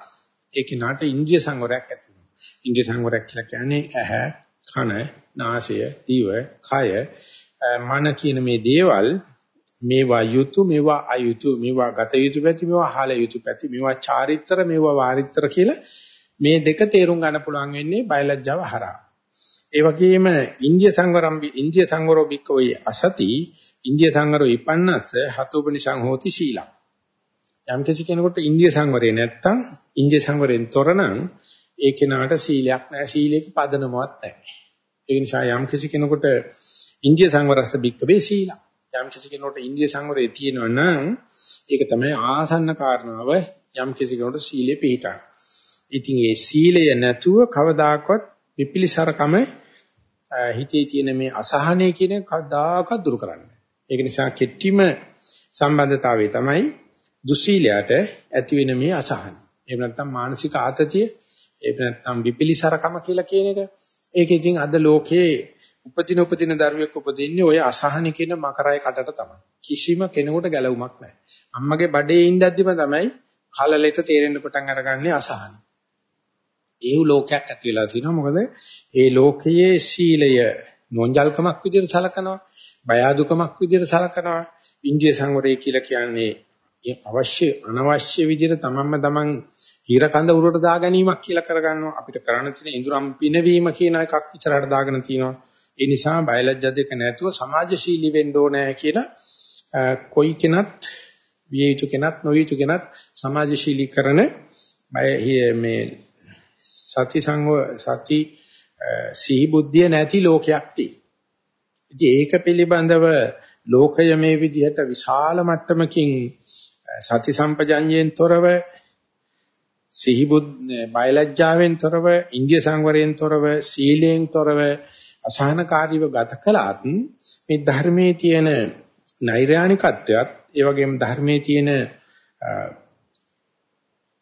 ඒ කෙනාට ඉන්ද්‍රිය සංවරයක් ඇති වෙනවා. ඉන්ද්‍රිය සංවරයක් කියලා කියන්නේ ඇහැ, කන, නාසය, දිව, කය මන කියන මේ දේවල් මේවා යුතු මේවා අයුතු මේවා ගත යුතු පැති මේවා හාල යුතු පැති මේවා චාරිත්‍ර මේවා වාරිත්‍ර කියලා මේ දෙක තේරුම් ගන්න පුළුවන් වෙන්නේ බයලජ්ජාව හරහා. ඒ වගේම ඉන්දිය සංවරම් ඉන්දිය සංවරෝ බික්කෝයි අසති ඉන්දිය සංවරෝ ඉපන්නස්ස හතුපනිසං හෝති ශීලං. යම් කිසි කෙනෙකුට ඉන්දිය සංවරේ නැත්තම් ඉන්දිය සංවරෙන් තොරනම් ඒ කෙනාට සීලයක් නැහැ සීලයක පදනමවත් නැහැ. ඒ නිසා යම් කිසි කෙනෙකුට ඉන්දිය සංවරස්ස බික්කවේ සීල. යම් කිසි කෙනෙකුට ඉන්දිය සංවරය තියෙනවා නම් ඒක තමයි ආසන්න කාරණාව යම් කිසි කෙනෙකුට සීලෙ පිහිටා. ඉතින් ඒ සීලය නැතුව කවදාකවත් විපිලිසරකම හිතේ තියෙන මේ අසහනය කියන කවදාකවත් දුරු කරන්නේ. ඒක නිසා කෙටිම සම්බන්ධතාවය තමයි දුස්සීලයට ඇති වෙන මේ අසහන. එහෙම නැත්නම් මානසික ආතතිය, එහෙම නැත්නම් විපිලිසරකම කියලා කියන එක. ඒක ඉතින් අද ලෝකේ උපදින උපදින දරුවෙක් උපදින්නේ ওই අසහන කියන මකරය කඩට තමයි. කිසිම කෙනෙකුට ගැලවුමක් නැහැ. අම්මගේ බඩේ ඉඳද්දිම තමයි කලලෙට තේරෙන්න පටන් අරගන්නේ අසහන. ඒ ලෝකයක් ඇති වෙලා තිනවා මොකද ඒ ලෝකයේ සීලය නොංජල්කමක් විදිහට සලකනවා බය අදුකමක් විදිහට සලකනවා. ඉන්ද්‍රිය සංවරය කියලා කියන්නේ ඒ අවශ්‍ය අනවශ්‍ය විදිහට තමන්ම තමන් හිර කඳ උරට දා ගැනීමක් කියලා කරගන්නවා. අපිට කරන්න තියෙන ඉඳුරම් පිනවීම කියන එකක් ඉස්සරහට දාගෙන තිනවා. ඒ නිසා බයලජ්ජා දෙක නැතුව සමාජශීලී වෙන්න ඕනේ කියලා කොයි කෙනත් විය යුතු කෙනත් නොවිය යුතු කෙනත් සමාජශීලී කරන බය මේ සති සංව සති සිහි බුද්ධිය නැති ලෝකයක් තියෙනවා. ඒක පිළිබඳව ලෝකය මේ විදිහට විශාල මට්ටමකින් සති සම්පජඤ්ඤයෙන් තොරව සිහි බුද්ධ බයලජ්ජාවෙන් තොරව ඉන්දිය සංවරයෙන් තොරව සීලයෙන් තොරව අසහනකාරීව ගත කළත් මේ ධර්මයේ තියෙන නෛර්යානිකත්වයත් ඒ වගේම ධර්මයේ තියෙන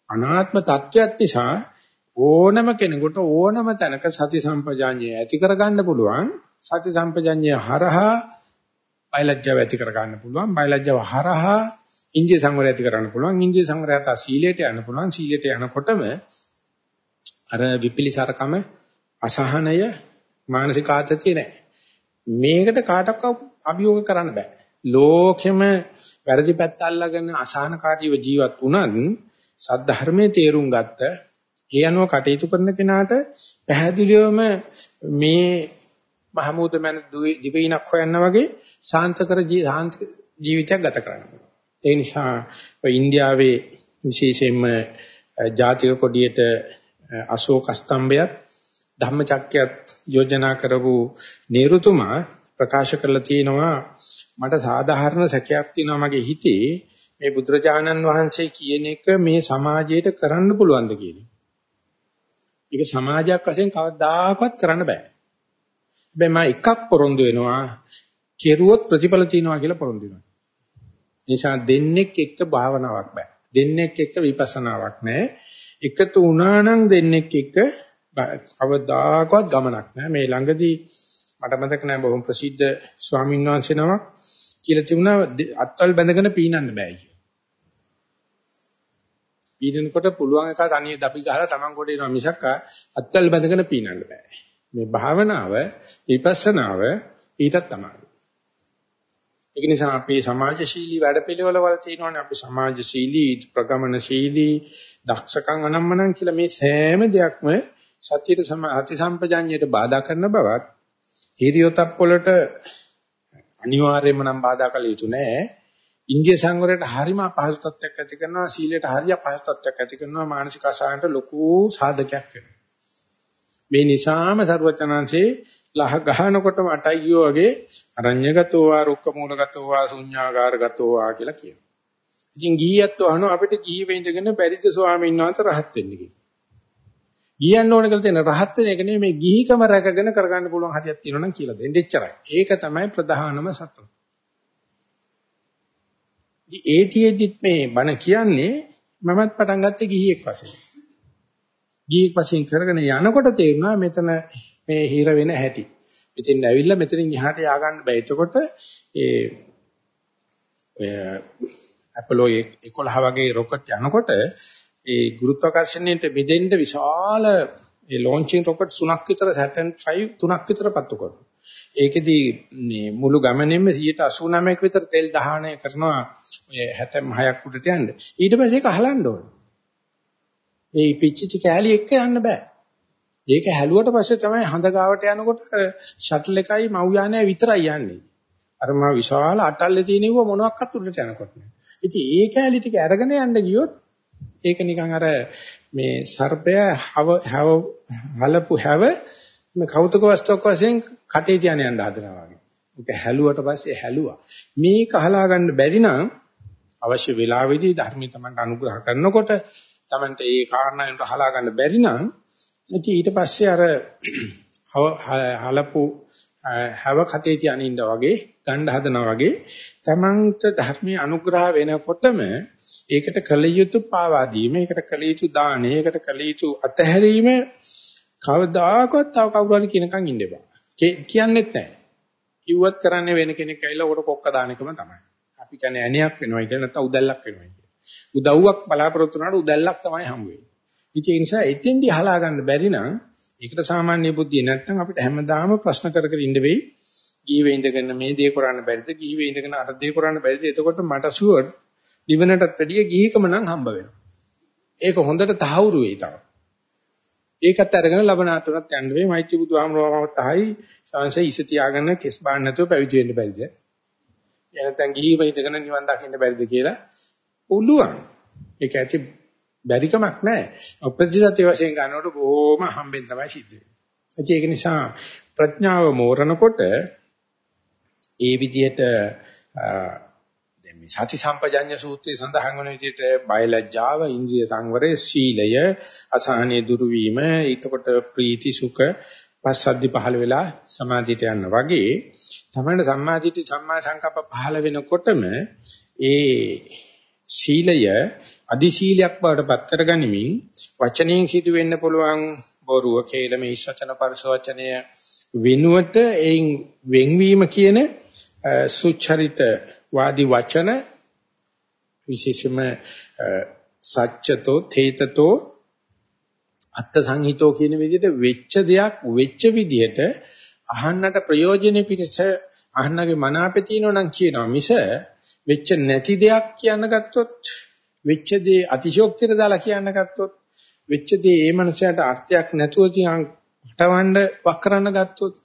අනාත්ම තත්වයක් නිසා ඕනම කෙනෙකුට ඕනම තැනක සති සම්පජාඤ්ඤය ඇති කරගන්න පුළුවන්. සති සම්පජාඤ්ඤය හරහා බයලජ්ජාව ඇති කරගන්න පුළුවන් බයලජ්ජාව හරහා ඉන්දිය සංවරය ඇති කරන්න පුළුවන්. ඉන්දිය සංවරය තා සීලයට යන්න පුළුවන්. සීලයට යනකොටම අර විපිලිසරකම අසහනය මානසික ආතතිය නැහැ. මේකට කාටවත් අභියෝග කරන්න බෑ. ලෝකෙම වැරදි පැත්ත අල්ලගෙන අසහනකාරීව ජීවත් වුණත් සද්ධර්මයේ තේරුම් ගත්ත ඒ අනුව කටයුතු කරන කෙනාට පැහැදිලිවම මේ මහමූද මන දිවයිනක් හොයන්න වගේ සාන්තකර ජීවිතයක් ගත කරන්න ඒ නිසා ඉන්දියාවේ විශේෂයෙන්ම ජාතික කොඩියට අශෝක ස්තම්භයත් ධම්මචක්කයත් යෝජනා කරපු නේරුතුමා ප්‍රකාශ කරලා තියෙනවා මට සාධාරණ සැකයක් තියෙනවා මගේ හිතේ මේ බුදුරජාණන් වහන්සේ කියන එක මේ සමාජයට කරන්න පුළුවන්ද කියන එක. ඒක සමාජයක් වශයෙන් කවදාකවත් කරන්න බෑ. හැබැයි මම එකක් පොරොන්දු වෙනවා කෙරුවොත් ප්‍රතිඵල තියෙනවා කියලා පොරොන්දු වෙනවා. නිසා දෙන්නෙක් එක්ක භාවනාවක් බෑ. දෙන්නෙක් එක්ක විපස්සනාවක් නෑ. එකතු වුණා නම් දෙන්නෙක් එක්ක කවදාකවත් ගමනක් නෑ. මේ ළඟදී මට මතක නෑ බොහොම ප්‍රසිද්ධ ස්වාමීන් වහන්සේ නමක් කියලා තිබුණා අත්වල බැඳගෙන පීනන්න බෑ කියලා. පීනනකොට පුළුවන් එක තනිය දපි ගහලා Taman කොට එනවා මිසක් අත්වල බැඳගෙන පීනන්න බෑ. මේ භාවනාව විපස්සනාව ඊටත් තමයි. ඒක නිසා අපේ සමාජශීලී වැඩපිළිවෙල වල තියෙනවානේ අපි සමාජශීලී ප්‍රගමනශීලී දක්ෂකම් අනම්මනම් කියලා මේ සෑම දෙයක්ම සත්‍යයට සමාධි සම්පජඤ්ඤයට බාධා කරන බවත් හිරියොතප් වලට අනිවාර්යයෙන්ම නම් බාධා කළ යුතු නෑ. ඉන්දිය සංවරයට හරිම අපහසු තත්ත්වයක් ඇති කරනවා සීලයට හරිය අපහසු තත්ත්වයක් ඇති කරනවා මානසික අසහනට ලොකු සාධකයක් වෙනවා. මේ නිසාම ਸਰවචනංශේ ලහ ගහනකොටම අටයි කියෝ වගේ අරඤ්‍යගතෝ වා රුක්ක මූලගතෝ වා ශුඤ්ඤාගාරගතෝ වා කියලා කියනවා. ඉතින් ගිහියත් අහනවා අපිට ගිහි වෙඳගෙන බැරිද ස්වාමීන් වහන්සේ රහත් වෙන්න කියලා. ගියන්න ඕන කියලා තියෙන රහත් වෙන එක නෙමෙයි මේ ගිහිකම රැකගෙන කරගන්න පුළුවන් හරියක් තියෙනවා නම් කියලා දෙන්න එච්චරයි. ඒක තමයි ප්‍රධානම සත්‍ය. ඉතින් ඒතිෙදිත් මේ බණ කියන්නේ මමත් පටන් ගත්තේ ගිහියෙක් වශයෙන්. ගිහියෙක් වශයෙන් කරගෙන යනකොට තේරුණා මෙතන මේ හිර වෙන හැටි. මෙතෙන් ඇවිල්ලා මෙතනින් එහාට යා ගන්න බෑ. එතකොට ඒ ඔය අපලෝ 11 වගේ රොකට් යනකොට ඒ ගුරුත්වාකර්ෂණයට මිදෙන්න විශාල ඒ ලොන්චින් රොකට් තුනක් විතර Saturn 5 තුනක් විතර පත්තු කරනවා. ඒකෙදි මේ මුළු ගමනේම 189ක විතර තෙල් දහනය කරනවා ඔය 76ක් උඩට යන්න. ඊට පස්සේ ඒක අහලන්න ඕනේ. ඒ පිච්චිච කෑලි එක්ක යන්න බෑ. ඒක හැලුවට පස්සේ තමයි හඳ ගාවට යනකොට ෂටල් එකයි මව් යානය විතරයි යන්නේ. අර මා විශාල අටල්ලේ තියෙනව මොනවත් උඩට යනකොට නෑ. ඉතින් ඒ කෑලි ටික අරගෙන යන්න ගියොත් ඒක නිකන් අර මේ සර්පය හව හව හලපු හැව මේ කෞතුක වස්තුවක් වශයෙන් කටේ තියන යන්න හදනවා වගේ. ඒක හැලුවට පස්සේ හැලුවා. මේක අහලා ගන්න බැරි නම් අවශ්‍ය වෙලාවෙදී ධර්මී තමන්ට අනුග්‍රහ කරනකොට තමන්ට ඒ කාරණාවෙන් අහලා ගන්න බැරි නම් ඉතින් ඊට පස්සේ අර හලපු හැව කටේ තියන ඉඳා වගේ ගන්න හදනවා වගේ තමන්ට ධර්මයේ අනුග්‍රහ වෙනකොටම ඒකට කල යුතු පාවා දීම, ඒකට කල යුතු දාණය, ඒකට කල යුතු අතහැරීම කවදාකවත් තව කවුරු හරි කියනකම් ඉන්න එපා. කියන්නෙත් නැහැ. කිව්වත් කරන්නේ වෙන කෙනෙක් ඇවිල්ලා උකට කොක්ක දාන එකම තමයි. අපි කියන්නේ ඇණයක් වෙනවා කියලා නැත්නම් උදැල්ලක් වෙනවා කියලා. උදව්වක් බලාපොරොත්තු වුණාට උදැල්ලක් තමයි හම්බ වෙන්නේ. ඉතින් ඒ නිසා එතෙන්දී හලා ගන්න බැරි නම් ඒකට සාමාන්‍ය බුද්ධිය නැත්නම් අපිට හැමදාම ප්‍රශ්න කර කර ඉන්න වෙයි. ගිහිවේ ඉඳගෙන මේ දේ කරන්න බැරිද? ගිහිවේ ඉඳගෙන අර දේ කරන්න බැරිද? එතකොට මට ෂුවර් නිවනටත් වැඩිය ගිහිකම නම් හම්බ වෙනවා. ඒක හොඳට තහවුරු වෙයි තමයි. ඒකත් අරගෙන ලබනාතුරත් යන්න වෙයි. මෛත්‍රී බුදුහාමරවමත් අහයි ශාංශය ඉස තියාගෙන කෙස් බාන්න නැතුව පැවිදි වෙන්න බැරිද? එනතන් ගිහිව ඉඳගෙන නිවන් දකින්න බැරිද කියලා පුළුවන්. ඒක ඇති බැරිකමක් නැහැ. අප්‍රතිසත්‍ය වශයෙන් ගන්නකොට බොහොම හම්බෙන් තමයි සිද්ධ වෙන්නේ. ඒක නිසා ප්‍රඥාව මෝරනකොට ඒ විදිහට දැන් මේ සති සම්පජඤ්ඤ සූත්‍රයේ සඳහන් වන විදිහට බයලජ්ජාව, ඉන්ද්‍රිය සංවරය, සීලය, අසහනේ දුරු වීම, ඊටකොට ප්‍රීති සුඛ පස්සද්ධි පහළ වෙලා සමාධියට යන්න වගේ තමයි සම්මාදිට සම්මා සංකප්ප පහළ වෙනකොටම ඒ සීලය අදි සීලයක් බවට පත් කරගනිමින් වචනයෙන් සිදු වෙන්න පුළුවන් බොරුව, කේලම, ඉස්සචන පරිසවචනය වෙනුවට එයින් වෙන්වීම කියන සුචරිත වාදී වචන විශේෂම සත්‍යතෝ තේතතෝ අත්ත සංහිතෝ කියන විදිහට වෙච්ච දෙයක් වෙච්ච විදිහට අහන්නට ප්‍රයෝජනෙ පිටස අහන්නගේ මන අපේ තියෙනවා නම් කියනවා මිස වෙච්ච නැති දෙයක් කියන්න ගත්තොත් වෙච්ච දේ අතිශෝක්තියට දාලා කියන්න ගත්තොත් වෙච්ච දේ ඒ මනුස්සයාට අර්ථයක් නැතුව තියන් හටවන්න වක් කරන්න ගත්තොත්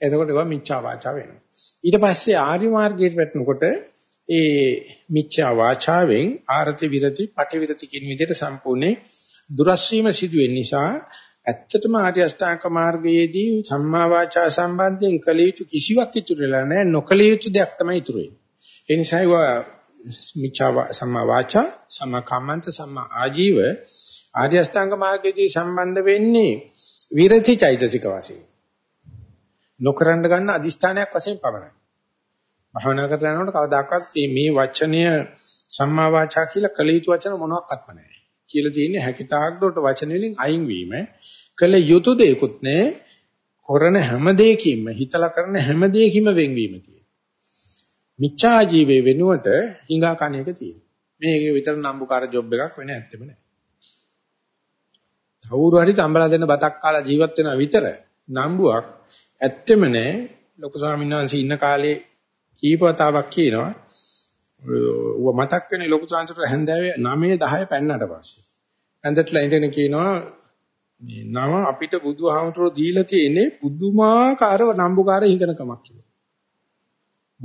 එතකොට ඒවා මිච්ඡා වාචා වෙනවා. ඊට පස්සේ ආර්ය මාර්ගයට වැටෙනකොට ඒ මිච්ඡා වාචාවෙන් ආරති විරති පටි විරති කියන විදිහට සම්පූර්ණේ දුරස්වීම සිදුවෙන නිසා ඇත්තටම ආර්ය අෂ්ටාංග මාර්ගයේදී සම්මා වාචා සම්බන්ධයෙන් කළ යුතු කිසිවක් ඉතුරු වෙලා නැහැ නොකළ යුතු දෙයක් තමයි ඉතුරු වෙන්නේ. ඒ නිසා ඒවා මිච්ඡා සම්මා වාචා සම්මා කම්මන්ත සම්මා ආජීව ආර්ය අෂ්ටාංග මාර්ගයේදී සම්බන්ධ වෙන්නේ විරති චෛතසික වශයෙන් නොකරන්න ගන්න අදිෂ්ඨානයක් වශයෙන් පමණයි භාවනා කරලා යනකොට කවදාකවත් මේ වචනය සම්මා වාචා කියලා කළ යුතු වචන මොනවාක්වත්ම නැහැ. කියලා තියෙන්නේ හැකිතාක් දුරට වචන වලින් අයින් වීම. කළ යුතු දෙයක්ුත් නැහැ. කරන හැම දෙයකින්ම හිතලා කරන හැම දෙයකින්ම වෙන්වීම තියෙනවා. මිච්ඡා ජීවේ වෙනුවට හිඟා කණ එක තියෙනවා. මේකේ විතර නම්බුකාර ජොබ් එකක් වෙන්නේ නැත්තෙම නෑ. කවුරු හරි තඹලා දෙන්න බතක් කාලා ජීවත් වෙනා විතර නම්බුවක් ඇත්තෙම නෑ. ලොකු ස්වාමීන් වහන්සේ ඉන්න කාලේ කීපවතාවක් කියනවා ඌව මතක් වෙන්නේ ලොකු සංසතර හැන්දෑවේ 9 10 පෙන්නට පස්සේ. ඇඳටලා ඉඳගෙන කියනවා මේ නම අපිට බුදුහාමුදුරෝ දීලා තියෙන්නේ පුදුමාකාර නම්බුකාර හිඟනකමක් කියලා.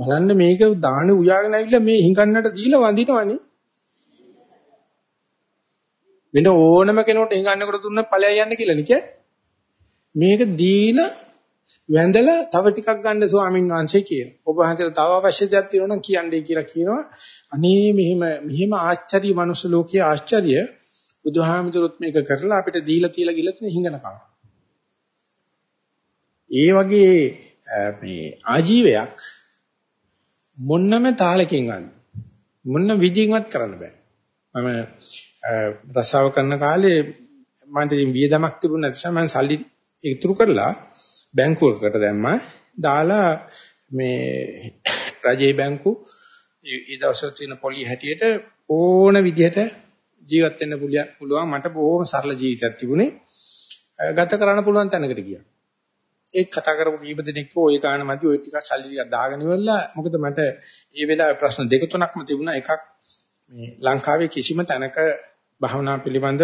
බලන්න මේක දාන උයාගෙන ඇවිල්ලා මේ හිඟන්නට දීලා වඳිනවනේ. වෙන ඕනම කෙනෙකුට හිඟන්නකට දුන්න ඵලයන් යන්න කියලා නේ මේක දීලා වැඳලා තව ටිකක් ගන්න ස්වාමින් වහන්සේ කියනවා. ඔබ වහන්සේට තව අවශ්‍ය දෙයක් තියෙනවා නම් කියන්නයි කියලා කියනවා. අනේ මෙහිම මෙහිම ආශ්චර්ය මනුස්ස ලෝකයේ ආශ්චර්ය බුදුහාමුදුරුත් මේක කරලා අපිට දීලා තියලා ගිල තියෙන හිඟනකම. ඒ වගේ මේ ආජීවයක් මොන්නම තාලකින් ගන්න. මොන්න විදිහින්වත් කරන්න බෑ. මම රසාව කරන කාලේ මන්ට වියදමක් තිබුණ නැත්නම් මම සල්ලි ඉතුරු කරලා බැංකුවකට දැම්මා. දාලා මේ රජයේ බැංකු ඒ දවස්වල තියෙන පොලි හැටියට ඕන විදිහට ජීවත් වෙන්න පුළුවන් මට බොහොම සරල ජීවිතයක් තිබුණේ. ගත කරන්න පුළුවන් තැනකට ගියා. ඒක කතා කරපු කීප දෙනෙක් ඔය කාණ මැදි ඔය ටිකක් සල්ලි ටිකක් දාගෙන ඉවරලා මොකද මට ඒ වෙලාවේ ප්‍රශ්න දෙක තුනක්ම තිබුණා එකක් මේ ලංකාවේ කිසිම තැනක භවනා පිළිබඳ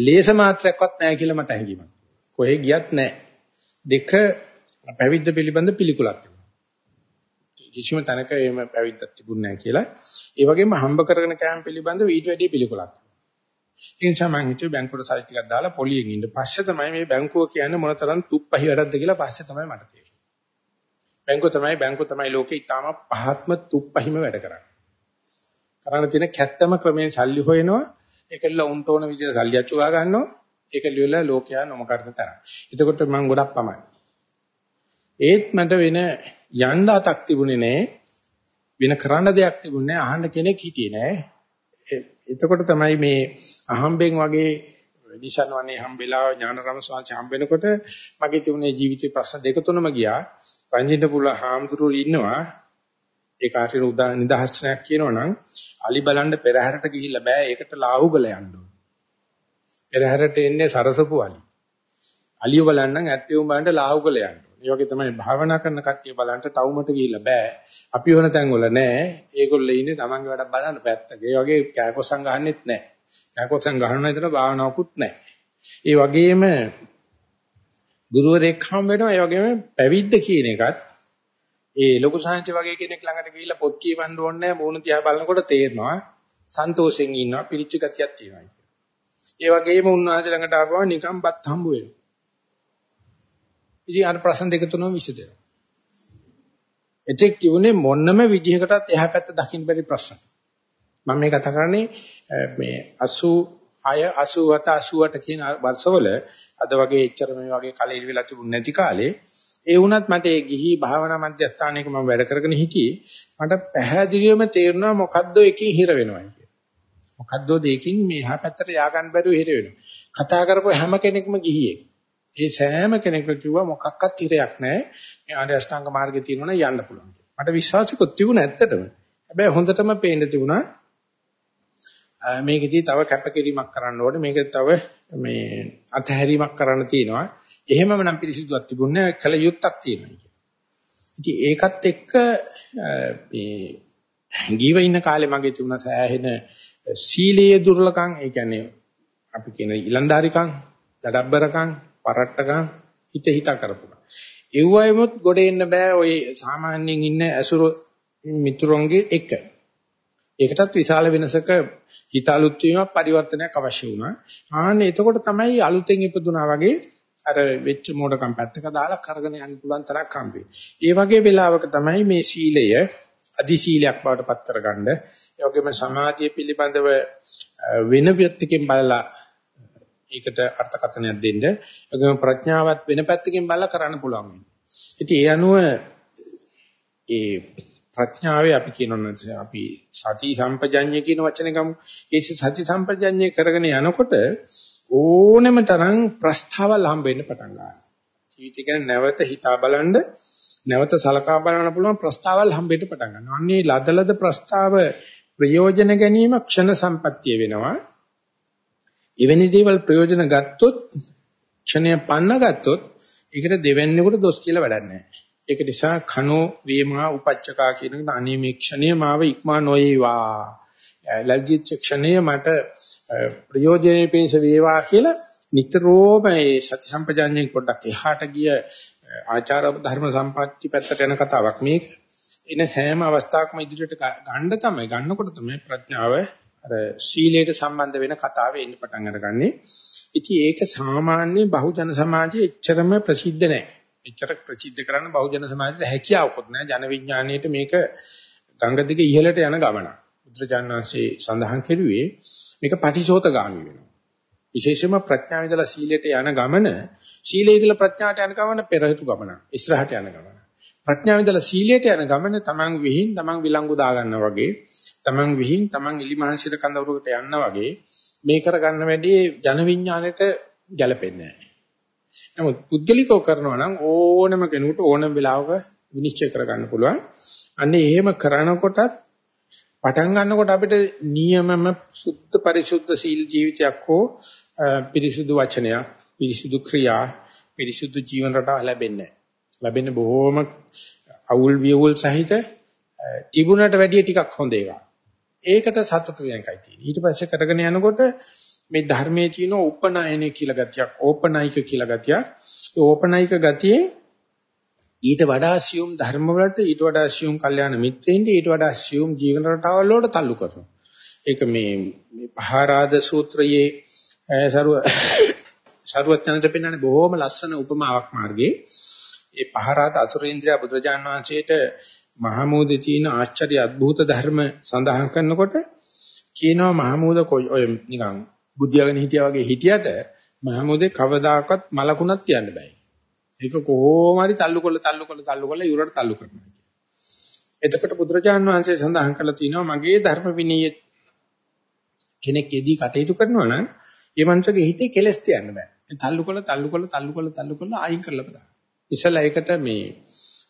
ලේස මාත්‍රයක්වත් නැහැ කියලා මට හැඟීමක්. කොහෙ ගියත් නැහැ. දෙක පැවිද්ද පිළිබඳ පිළිකුලක් තිබුණා. කිසිම තැනක එහෙම පැවිද්දක් තිබුණේ නැහැ කියලා. ඒ වගේම හම්බ කරගෙන කෑම පිළිබඳ ඊට වැඩිය පිළිකුලක්. ඒ නිසා මම හිතුවේ බැංකුවට සල්ලි ටිකක් දාලා පොලියෙන් ඉන්න. පස්සේ තමයි මේ බැංකුව කියන්නේ මොනතරම් තුප්පහි වැඩක්ද කියලා පස්සේ තමයි මට තේරෙන්නේ. බැංකුව තමයි බැංකුව තමයි ලෝකේ ඊටාම පහත්ම තුප්පහිම වැඩ කරන්නේ. කරන්න තියෙන කැත්තම ක්‍රමයෙන් සල්ලි හොයනවා. ඒකල්ල උන්ට ඕන විදිහට සල්ලි අච්චුවා ගන්නවා. ඒක ලියලා ලෝකයා නොමකරන තරම්. එතකොට මම ගොඩක් පමයි. ඒත් මට වෙන යන්න අතක් තිබුණේ නැහැ. වෙන කරන්න දෙයක් තිබුණේ නැහැ. අහන්න කෙනෙක් හිටියේ නැහැ. එතකොට තමයි මේ අහම්බෙන් වගේ නිසන් වනේ හම්බෙලා ඥානරම ස්වාමීන් හම්බෙනකොට මගේ තිබුණේ ජීවිතේ ප්‍රශ්න දෙක තුනම ගියා. රංජින්න පුල හාමුදුරුවෝ ඉන්නවා. ඒ කාර්යන උදා නිදහස්නයක් කියනවනම් අලි බලන්න පෙරහැරට ගිහිල්ලා බෑ. ඒකට ලාහුගල යන්න ඕන. පෙරහැරට එන්නේ සරසපු අලි. අලිය බලන්න ඇත්තේම බලන්න ලාහුගල යන්න. ඒ වගේ තමයි භාවනා කරන කට්ටිය බලන්න ටවුමට ගිහිල්ලා බෑ. අපි වුණ තැන් වල නෑ. ඒගොල්ලෝ ඉන්නේ තමන්ගේ වැඩක් බලන්න පැත්තක. ඒ වගේ කෑකොස්සන් ගහන්නෙත් නෑ. කෑකොස්සන් ගහන විතර භාවනාවකුත් නෑ. ඒ වගේම ගුරුවරයෙක් හම් වෙනවා. ඒ වගේම පැවිද්ද කියන එකත් ඒ ලොකු සාංශ වගේ කෙනෙක් ළඟට ගිහිල්ලා පොත් කියවන්න ඕනේ නෑ. මූණ දිහා බලනකොට තේරෙනවා. සන්තෝෂෙන් ඉන්නවා. පිරිච්ච ගතියක් තියෙනවා. ඒ වගේම උන්වහන්සේ ළඟට ආපුවා නිකන් බත් හම්බ වෙනවා. ඉතින් අර ප්‍රශ්න දෙක තුනම විසදෙනවා. එතෙක් තිබුණේ මොන්නම විදිහකටත් එහා පැත්ත දකින්න බැරි ප්‍රශ්න. මම මේ කතා කරන්නේ මේ 86 87 88 කියන වර්ෂවල අද වගේ එච්චර මේ වගේ කලෙලි වෙලා තිබුණ නැති කාලේ ඒ වුණත් මට ඒ ගිහි භාවනා මධ්‍යස්ථානයක මම වැඩ කරගෙන හිටියේ මට පැහැදිලිවම තේරුණා මොකද්ද එකකින් හිර වෙනවා මොකද්දෝ දෙයකින් මේ එහා පැත්තට යා ගන්න බැරුව හිර වෙනවා. කතා කරපුව හැම කෙනෙක්ම ගිහියෙක්. ඒ සෑම කෙනෙක්ම කිව්වා මොකක්වත් හිරයක් නැහැ. මේ ආර්ය අෂ්ටාංග මාර්ගේ තියෙනවනම් යන්න පුළුවන්. මට විශ්වාසිකුත් තිබුණා ඇත්තටම. හැබැයි හොඳටම පේන්න තිබුණා මේකෙදී තව කැපකිරීමක් කරන්න ඕනේ. මේක තව මේ අතහැරීමක් කරන්න තියෙනවා. එහෙමම නම් පිළිසිදුවක් තිබුණේ කල යුත්තක් තියෙනවා. ඉතින් ඒකත් එක්ක මේ හැංගීව ඉන්න කාලේ මගේ තිබුණ සෑහෙන සීලයේ දුර්ලකම් ඒ කියන්නේ අපි කියන ඊලන්දාරිකම්, දඩබ්බරකම්, පරට්ටකම් හිත හිත කරපුවා. ඒවයිමුත් ගොඩ එන්න බෑ ওই සාමාන්‍යයෙන් ඉන්න ඇසුරු මිතුරුන්ගේ එක. ඒකටත් විශාල වෙනසක හිත අලුත් වීමක් පරිවර්තනයක් අවශ්‍ය වුණා. ආන්නේ එතකොට තමයි අලුතෙන් ඉපදුනා වගේ අර වෙච්ච මොඩකම් පැත්තක දාලා කරගෙන යන්න පුළුවන් තරක් හම්බෙන්නේ. ඒ වගේ වෙලාවක තමයි මේ සීලය අදි සීලයක් බවට පත් කරගන්න. ඒ වගේම සමාධිය පිළිබඳව වෙන පැත්තකින් බලලා ඒකට අර්ථකථනයක් දෙන්න. ඒ වගේම ප්‍රඥාවත් වෙන පැත්තකින් බලලා කරන්න පුළුවන්. ඉතින් ඒ අනුව ඒ ප්‍රඥාවේ අපි කියනවා අපි සති සම්පජඤ්ඤය කියන වචනේ ගමු. ඒ සති සම්පජඤ්ඤය කරගෙන යනකොට ඕනෙම තරම් ප්‍රස්තාවල් හම්බ වෙන්න පටන් ගන්නවා. ජීවිතය ගැන නැවත හිතා බලන්න නැවත සලකා බලන්න පුළුවන් ප්‍රස්තාවල් හම්බෙන්න පටන් ගන්නවා. අන්නේ ලදලද ප්‍රස්තාව ප්‍රයෝජන ගැනීම ක්ෂණ සම්පත්තිය වෙනවා. එවැනි දේවල් ප්‍රයෝජන ගත්තොත් ක්ෂණය පන්න ගත්තොත් ඒකට දෙවන්නේකට දොස් කියලා වැඩක් නැහැ. ඒක නිසා කනෝ වේමා උපච්චකා කියන එකට අනිමේක්ෂණය මාව ඉක්මා නොවේවා. ලැජ්ජිත ක්ෂණය මට ප්‍රයෝජනෙ පිණිස වේවා කියලා නිතරම මේ සති සම්පජාඤ්ඤයෙන් පොඩ්ඩක් එහාට ගිය ආචාර ධර්ම සම්පatti පැත්තට යන කතාවක් මේක. එන සෑම අවස්ථාවකම ඉදිරියට ගන්න තමයි ගන්නකොට තමයි ප්‍රඥාව අර සීලයට සම්බන්ධ වෙන කතාවේ එන්න පටන් අරගන්නේ. ඉතින් ඒක සාමාන්‍ය බහුජන සමාජයේ එච්චරම ප්‍රසිද්ධ නැහැ. එච්චර ප්‍රසිද්ධ කරන්න බහුජන සමාජයේ හැකියාවකුත් නැහැ. ජන විඥාණයට මේක ගංග දිගේ ඉහළට යන ගමනක්. බුද්ධජානනාංශේ සඳහන් කෙරුවේ මේක පටිසෝතගාමි වෙනවා. විශේෂයෙන්ම ප්‍රඥාව ඉඳලා සීලයට යන ගමන සීලයේ ඉඳලා ප්‍රඥාට යන ගමන පෙරහිතු ගමන. ඉස්සරහට යන ගමන. ප්‍රඥාව ඉඳලා සීලයට යන ගමන තමන් විහිං තමන් විලංගු දා ගන්නවා වගේ තමන් විහිං තමන් ඉලිමහන්සිර කඳවුරකට යනවා වගේ මේ කරගන්න වැඩි ජන විඥාණයට ගැලපෙන්නේ නැහැ. නමුත් පුද්ගලිකව කරනවා නම් ඕනම කෙනෙකුට ඕනම වෙලාවක විනිශ්චය කරගන්න පුළුවන්. අන්නේ එහෙම කරනකොටත් පටන් ගන්නකොට අපිට නියමම සුද්ධ පරිසුද්ධ සීල් ජීවිතයක් හෝ පිරිසුදු වචනයක්, පිරිසුදු ක්‍රියා, පිරිසුදු ජීවන රටාව ලැබෙන්නේ නැහැ. ලැබෙන්නේ බොහොම අවුල් වියවුල් සහිත තිබුණට වැඩිය ටිකක් හොඳ එකක්. ඒකට සතුට වෙන එකයි තියෙන්නේ. ඊට පස්සේ කරගෙන යනකොට මේ ධර්මයේ තියෙන උපනායනය කියලා ගතියක්, ඕපනායික කියලා ගතියක්. ඒ ඕපනායික ගතියේ ඊට වඩා සියුම් ධර්ම වලට ඊට වඩා සියුම් කල්යාණ මිත්‍රයින්ට ඊට වඩා සියුම් ජීවන රටාවල් වලට තල්ලු කරනවා. ඒක මේ මේ පහාරාද සූත්‍රයේ සරුව <coughs> සරුවත්යන්ට පෙන්වන්නේ බොහොම ලස්සන උපමාවක් මාර්ගයේ ඒ පහාරාද අසුරේන්ද්‍රය බුදුරජාන් වහන්සේට මහමෝදේ තියෙන ආශ්චර්ය අద్භූත ධර්ම සඳහන් කරනකොට කියනවා මහමෝද ඔය නිකන් බුද්ධියගෙන හිටියා වගේ හිටියට මහමෝදේ කවදාකවත් මලකුණක් තියන්න බෑ. ඒක කොහොම හරි තල්ලු කොල්ල තල්ලු කොල්ල තල්ලු කොල්ල ඉවරට තල්ලු කරනවා. එතකොට බුදුරජාණන් වහන්සේ සඳහන් කළා තියෙනවා මගේ ධර්ම විනීය කෙනෙක් එදී කටයුතු කරනවා නම් ඒ මනුස්සගේ හිතේ කෙලස් තියන්න බෑ. තල්ලු කොල්ල තල්ලු කොල්ල තල්ලු කොල්ල තල්ලු කොල්ල අයින් කරලා බලන්න. ඉස්සලා ඒකට මේ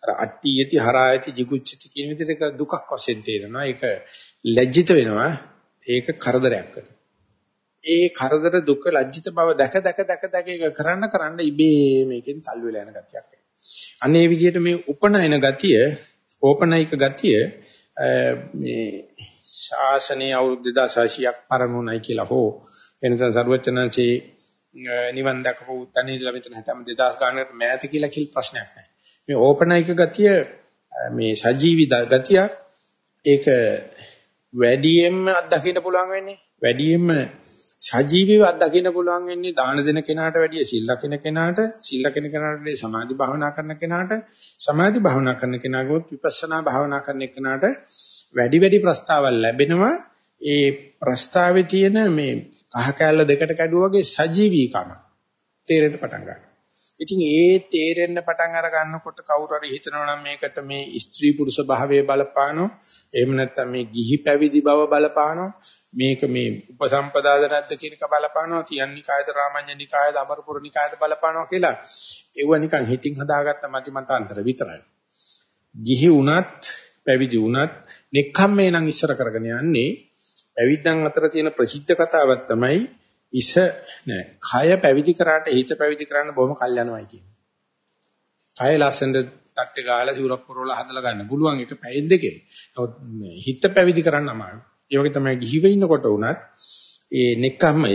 අර අට්ටි යති හරායති jigucchati කියන විදිහට දුකක් වශයෙන් තේරෙනවා. ඒක ලැජ්ජිත වෙනවා. ඒක කරදරයක් කරනවා. ඒ කරදර දුක ලැජ්ජිත බව දැක දැක දැක දැක ඒක කරන්න කරන්න ඉබේ මේකෙන් තල්ලු වෙලා යන ගතියක් එනවා. අනේ විදිහට මේ උපනයන ගතිය, ඕපනයික ගතිය මේ ශාසනීය අවුරුදු 2600ක් පරණුණයි කියලා හෝ එනතන සර්වචනංශේ නිවන් දක්වපු තැන ඉඳලා මෙතන හැතම 2000 ගානකට මෑත කියලා කිල් ප්‍රශ්නයක් නැහැ. මේ ඕපනයික ගතිය මේ සජීවි ගතියක් ඒක වැඩියෙන්ම අත්දකින්න පුළුවන් වෙන්නේ වැඩියෙන්ම සජීවීව අත්දකින්න පුළුවන් වෙන්නේ දාන දෙන කෙනාට වැඩිය සිල් ලකින කෙනාට සිල් ලකින කෙනාට වැඩිය සමාධි භාවනා කරන කෙනාට සමාධි භාවනා කරන කෙනාගොත් විපස්සනා භාවනා කරන කෙනාට වැඩි වැඩි ප්‍රස්තාවල් ලැබෙනවා ඒ ප්‍රස්තාවේ තියෙන මේ කහ කැල්ල දෙකට කැඩුවා වගේ සජීවීකම තේරෙන්න පටන් ගන්නවා. ඉතින් ඒ තේරෙන්න පටන් අර ගන්නකොට කවුරු හරි හිතනවා නම් මේකට මේ ස්ත්‍රී පුරුෂ භාවයේ බලපානෝ එහෙම නැත්නම් මේ ගිහි පැවිදි බව බලපානෝ මේක මේ උපසම්පදාද නැද්ද කියන එක බලපානවා. තියන්නිකායද රාමඤ්ඤනිකායද අමරපුරනිකායද බලපානවා කියලා. ඒව නිකන් හිතින් හදාගත්ත මති මතාන්තර විතරයි. ගිහි වුණත් පැවිදි වුණත් නෙක්ඛම්මේ නම් ඉස්සර කරගෙන යන්නේ පැවිද්දන් අතර තියෙන ප්‍රසිද්ධ කතාවක් තමයි ඉස නෑ කය පැවිදි කරාට හිත පැවිදි කරන්න බොහොම කල් යනවායි කියන්නේ. කය ලස්සනට තට්ටේ ගාලා සිවුරක් පොරවලා හදලා ගන්න පුළුවන් එක පැයෙන් දෙකේ. නමුත් හිත පැවිදි කරන්න අමාරුයි. ඒ වගේ තමයි ගිහිව ඉන්නකොට උනත් ඒ නෙක්ඛම්මය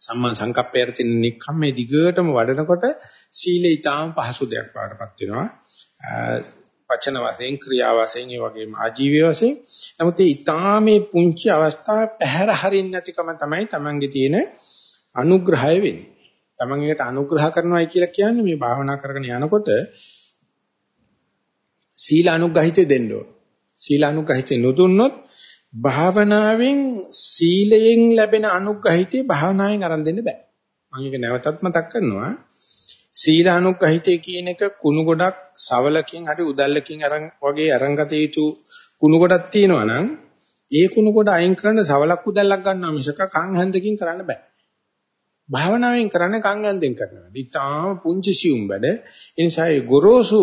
සම්මා සංකප්පයට තියෙන නික්කම්මේ දිගටම වඩනකොට සීලය ඊටාම පහසු දෙයක් වඩපත් වෙනවා. වචන වශයෙන් ක්‍රියා වශයෙන් ඒ වගේම ආජීවී වශයෙන්. නමුත් ඒ ඊටාමේ පුංචි අවස්ථාව පැහැර හරින්න නැතිකම තමයි Tamange තියෙන අනුග්‍රහය වෙන්නේ. Tamangeට අනුග්‍රහ කරනවායි කියලා කියන්නේ මේ භාවනා කරගෙන යනකොට සීල අනුග්‍රහිතේ දෙන්න ඕන. සීල අනුග්‍රහිතේ නොදුන්නොත් භාවනාවෙන් සීලයෙන් ලැබෙන අනුග්‍රහිතේ භාවනාවෙන් අරන් දෙන්න බෑ. මම ඒක නැවතත් මතක් කරනවා. සීල අනුග්‍රහිතේ කියන එක කුණු ගොඩක් සවලකින් හරි උදල්ලකින් අරන් වගේ අරන්ගත යුතු කුණු ගොඩක් තියෙනවා නම් ඒ කුණු ගොඩ අයින් කරන සවලක් උදල්ලක් ගන්නවා මිසක කන් හැන්දකින් කරන්න බෑ. භාවනාවෙන් කරන්නේ කන් හැන්දෙන් කරනවා. ඊටාම පුංචි සියුම් වැඩ. ඒ නිසා ඒ ගොරෝසු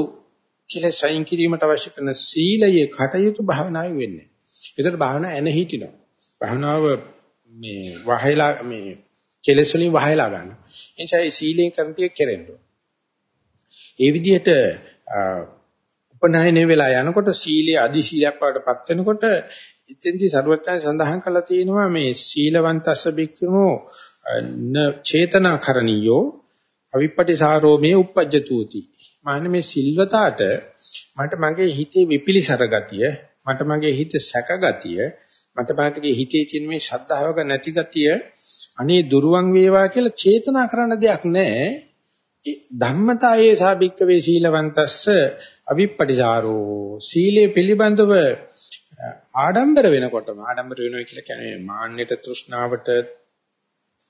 කියලා සයින් කිරීමට අවශ්‍ය කරන සීලයේ කටයුතු භාවනාවෙන් වෙන්නේ. ඒතර භාවනාව එන හිටිනවා. භාවනාව මේ වහයලා මේ කෙලෙස් වලින් වහයලා ගන්න. ඒ නිසා මේ සීලෙන් කරන ටික කෙරෙන්න ඒ විදිහට උපනායනේ වෙලා යනකොට සීලයේ අදි සීලයක් වඩටපත් වෙනකොට ඉතින්දි සරුවචාන් සඳහන් කළා තියෙනවා මේ සීලවන්තස්ස බික්කමෝ න චේතනාකරණියෝ අවිපටිසාරෝ මේ uppajjatuti මාන්නේ මේ සිල්වතාට මට මගේ හිතේ විපිලිසර ගතිය මට මගේ හිත සැක ගතිය මට මගේ හිතේ තියෙන මේ ශද්ධාවක නැති ගතිය අනේ දුරුවන් වේවා කියලා චේතනා කරන්න දෙයක් නැහැ. ධම්මතායේ සාභික්කවේ සීලවන්තස්ස අවිප්පටිසාරෝ. සීලේ පිළිබඳව ආඩම්බර වෙනකොටම ආඩම්බර වෙනවා කියලා කියන්නේ මාන්නයට තෘෂ්ණාවට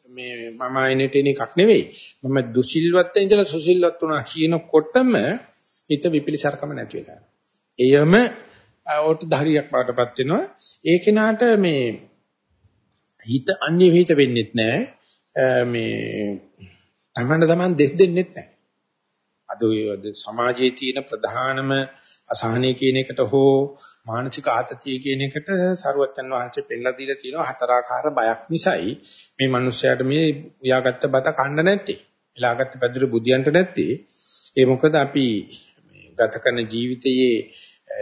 මේ මම ආයනෙට එන එකක් නෙවෙයි. මම දුසිල්වත් ඉඳලා සුසිල්වත් වුණා කියනකොටම හිත විපිලිසරකම නැති වෙනවා. එයම ඔට ධාරියක් බාටපත් වෙනවා. ඒ කෙනාට මේ හිත අන්‍ය විහිිත වෙන්නෙත් නැහැ මේ තමන්න තමන් දෙස් දෙන්නෙත් නැහැ අද ඔය සමාජයේ තියෙන ප්‍රධානම අසහනය කියන එකට හෝ මානසික ආතතිය කියන එකට සරුවච්චන් වහන්සේ පෙන්ලා දීලා තියෙනවා හතරාකාර බයක් නිසායි මේ මිනිස්යාට මේ උයාගත්ත බත කන්න නැත්තේ. එලාගත්ත පැදුරු බුදියන්ට නැත්තේ. ඒ මොකද අපි ගත කරන ජීවිතයේ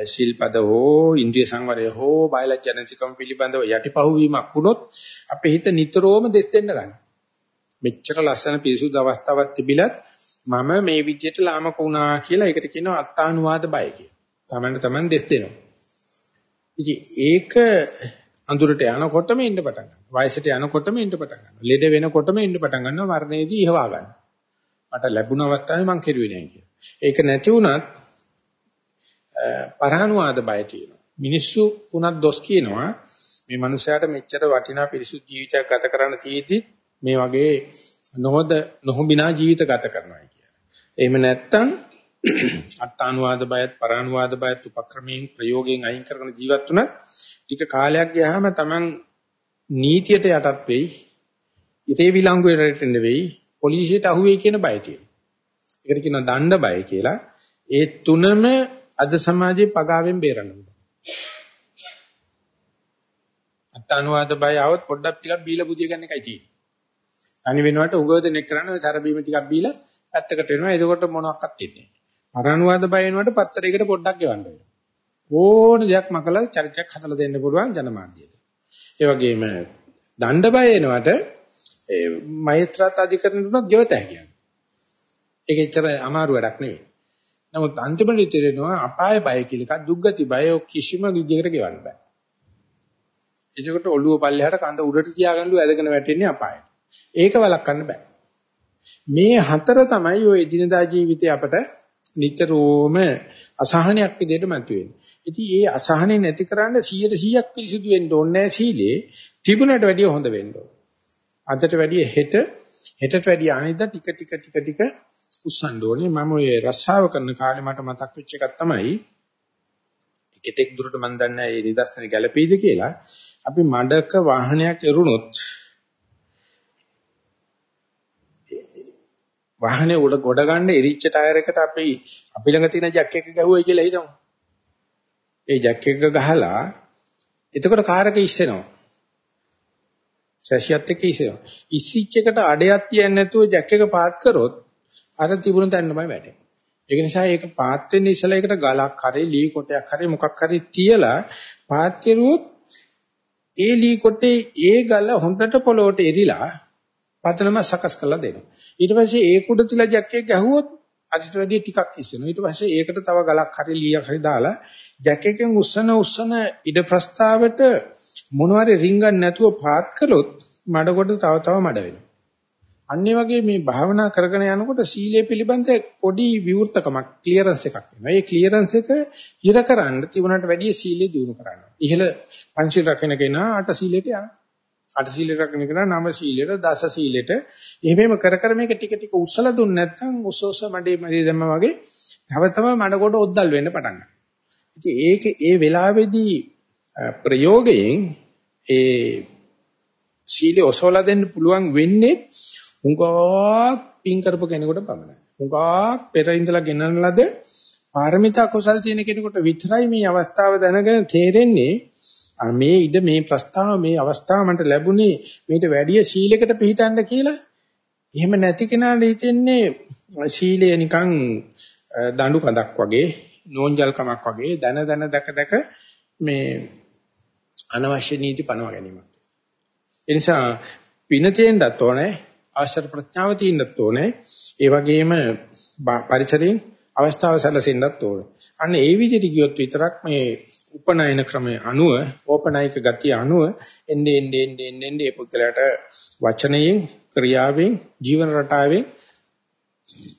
ශිල්පද හෝ ඉන්ද්‍රිය සංවරය හෝ බයලජ්‍ය නැතිකම පිළිබඳව යටිපහුවීමක් වුණොත් අපේ හිත නිතරම දෙස් දෙන්න ගන්න. මෙච්චර ලස්සන පිරිසුදු අවස්ථාවක් තිබිලත් මම මේ විදිහට ලාමක වුණා කියලා ඒකට කියනවා අත්තානුවාද බය කියලා. තමන්න තමන් දෙස් දෙනවා. ඉතින් ඒක අඳුරට යනකොටම ඉන්න පටන් ගන්නවා. වයසට යනකොටම ඉන්න පටන් ගන්නවා. ලෙඩ වෙනකොටම ඉන්න පටන් ගන්නවා. මරණයේදී ඉහවා ගන්නවා. මට ලැබුණ අවස්ථාවේ මං කෙරුවේ නැහැ කියලා. ඒක නැති වුණත් පරහනුවාද බය තියෙනවා. මිනිස්සු උනත් දොස් කියනවා මේ මනුස්සයාට මෙච්චර වටිනා පිරිසුදු ජීවිතයක් ගත කරන්න තියෙද්දි මේ වගේ නොහොද නොහොබිනා ජීවිත ගත කරනවා කියලා. එහෙම නැත්තම් <clears throat> අත්තානුවාද බයත් පරානුවාද බයත් උපක්‍රමයෙන් ප්‍රයෝගයෙන් අයින් කරන ජීවත් වුණත් ටික කාලයක් ගියාම Taman නීතියට යටත් වෙයි. ඉතේ විලංගුවට එන්න වෙයි. පොලිසියට අහුවෙයි කියන බය තියෙනවා. ඒකට කියනවා දණ්ඩ බය කියලා. ඒ තුනම අද සමාජයේ පගාවෙන් බේරන්න ඕනේ. අත්අනුවාද බය આવොත් පොඩ්ඩක් ටිකක් බීලා බුදිය ගන්න එකයි තියෙන්නේ. තනි වෙනවට උගව දෙනෙක් කරන්නේ ඔය සරබීම ටිකක් බීලා පැත්තකට වෙනවා. එතකොට මොනවත් දෙන්නේ නැහැ. අරණුවාද බය වෙනවට පත්තරයකට පොඩ්ඩක් ගෙවන්න වෙනවා. ඕන දෙයක් මකලා චරිතයක් හදලා දෙන්න පුළුවන් ජනමාධ්‍යයට. ඒ වගේම දණ්ඩ බය වෙනවට ඒ මෛත්‍රාත් අධිකරණයට උනත් ගෙවත හැකියි. ඒක එච්චර අමාරු වැඩක් නෙවෙයි. නමුත් අන්තිමට තේරෙනවා අපාය බය කියලා එකක් දුක්ගති බය කිසිම විදිහකට ගෙවන්න බෑ. ඒකට ඔළුව පල්ලෙහාට කඳ උඩට තියාගන්නලු ඇදගෙන වැටෙන්නේ අපායට. ඒක වළක්වන්න බෑ. මේ හතර තමයි ඔය එදිනදා ජීවිතේ අපට නිතරම අසහනයක් විදිහට මතුවෙන්නේ. ඉතින් මේ අසහනෙ නැති කරන්න 100%ක් පිරිසිදු වෙන්න ඕනේ නැහැ සීලේ. තිබුණට වැඩිය හොඳ වෙන්න ඕනේ. අදට වැඩිය හෙට හෙටට වැඩිය අනිද්දා ටික ටික ටික ටික උස්සන්න ඕනේ. මම ඔය රස්සාව කරන කාලේ මට මතක් වෙච්ච එකක් තමයි කෙතෙක් දුරට මම දන්නේ මේ නිදර්ශන ගැළපෙයිද කියලා. අපි මඩක වාහනයක් එරුණොත් වාහනේ උඩ ගොඩ ගන්න ඉරිච්ච ටයර් එකට අපි අපි ළඟ තියෙන ජැක් එක ගැහුවයි කියලා හිතමු. ඒ ජැක් එක ගහලා එතකොට කාර් එක ඉස්සෙනවා. සැසියත් එක්ක ඉස්සෙනවා. ඉස්සිච් එකට අඩයක් තියන්නේ නැතුව ජැක් එක පාත් කරොත් අර තිබුණ තැනමයි වැටෙන්නේ. ඒක නිසා ඒක පාත් වෙන්න ඉස්සලා ඒකට ගලක් හරි ලී කොටයක් හරි මොකක් හරි තියලා පාත් කෙරුවොත් ඒ ලී කොටේ ඒ ගල හොඳට පොළොවට එරිලා පතනම සකස් කරලා දෙනවා. ඊට පස්සේ ඒ කුඩ තියලා ජැක් එක ගැහුවොත් අදිට වැඩි ටිකක් ඉස්සෙනවා. ඊට පස්සේ ඒකට තව ගලක් හරි ලීයක් හරි දාලා ජැක් එකෙන් උස්සන උස්සන ඉඩ ප්‍රස්තාවට මොනවාරි රින්ගන් නැතුව පාත් කළොත් මඩ කොට තව තව මඩ වෙනවා. අන්නේ වගේ මේ භාවනා කරගෙන යනකොට සීලය පිළිබඳ පොඩි විවෘතකමක් ක්ලියරන්ස් එකක් එනවා. මේ ක්ලියරන්ස් එක ඉර කරන්න තිබුණාට වැඩිය සීලය දිනු කරන්න. ඉහළ පංචශීල රකින්න කෙනා අට සීලයට යනවා. අට සීලය රකින්න කෙනා නව සීලයට දස සීලයට එහෙමම කර කර මේක ටික ටික උස්සලා දුන්නේ නැත්නම් උස්ස උස්ස මඩේ මඩේ දැම්ම වගේ තව තව මඩ කොට ඔද්දල් වෙන්න පටන් ගන්නවා. ඉතින් ඒක ඒ වෙලාවේදී ප්‍රයෝගයෙන් ඒ සීලය ඔසවලා දෙන්න පුළුවන් වෙන්නේ හුඟක් පින් කරපු කෙනෙකුට පමණයි. හුඟක් පෙර ඉඳලා ගෙනන ලද පාරමිතා කුසල් තියෙන කෙනෙකුට විතරයි මේ අවස්ථාව දැනගෙන තේරෙන්නේ මේ ඉද මේ ප්‍රස්තාව මේ අවස්ථාව මට ලැබුණේ මේට වැඩිය සීලයකට පිළිටන්න කියලා. එහෙම නැති කෙනාට හිතෙන්නේ සීලය නිකන් දඬු කඳක් වගේ නෝන්ජල්කමක් වගේ දන දන දක දක මේ අනවශ්‍ය නීති පනව ගැනීමක්. ඒ නිසා පින තේන්නත් ඕනේ ආශ්‍රර ප්‍රඥාව තියෙන්නත් ඕනේ. ඒ වගේම පරිසරයෙන් අවස්ථාව සැලසෙන්නත් ඕනේ. අන්න ඒ විදිහට ගියොත් විතරක් මේ උපනයන ක්‍රමයේ අනුව ඕපනයික ගතිය අනුව එන්නේ එන්නේ එන්නේ එන්නේ පුද්ගලයාට වචනයෙන් ක්‍රියාවෙන් ජීවන රටාවෙන්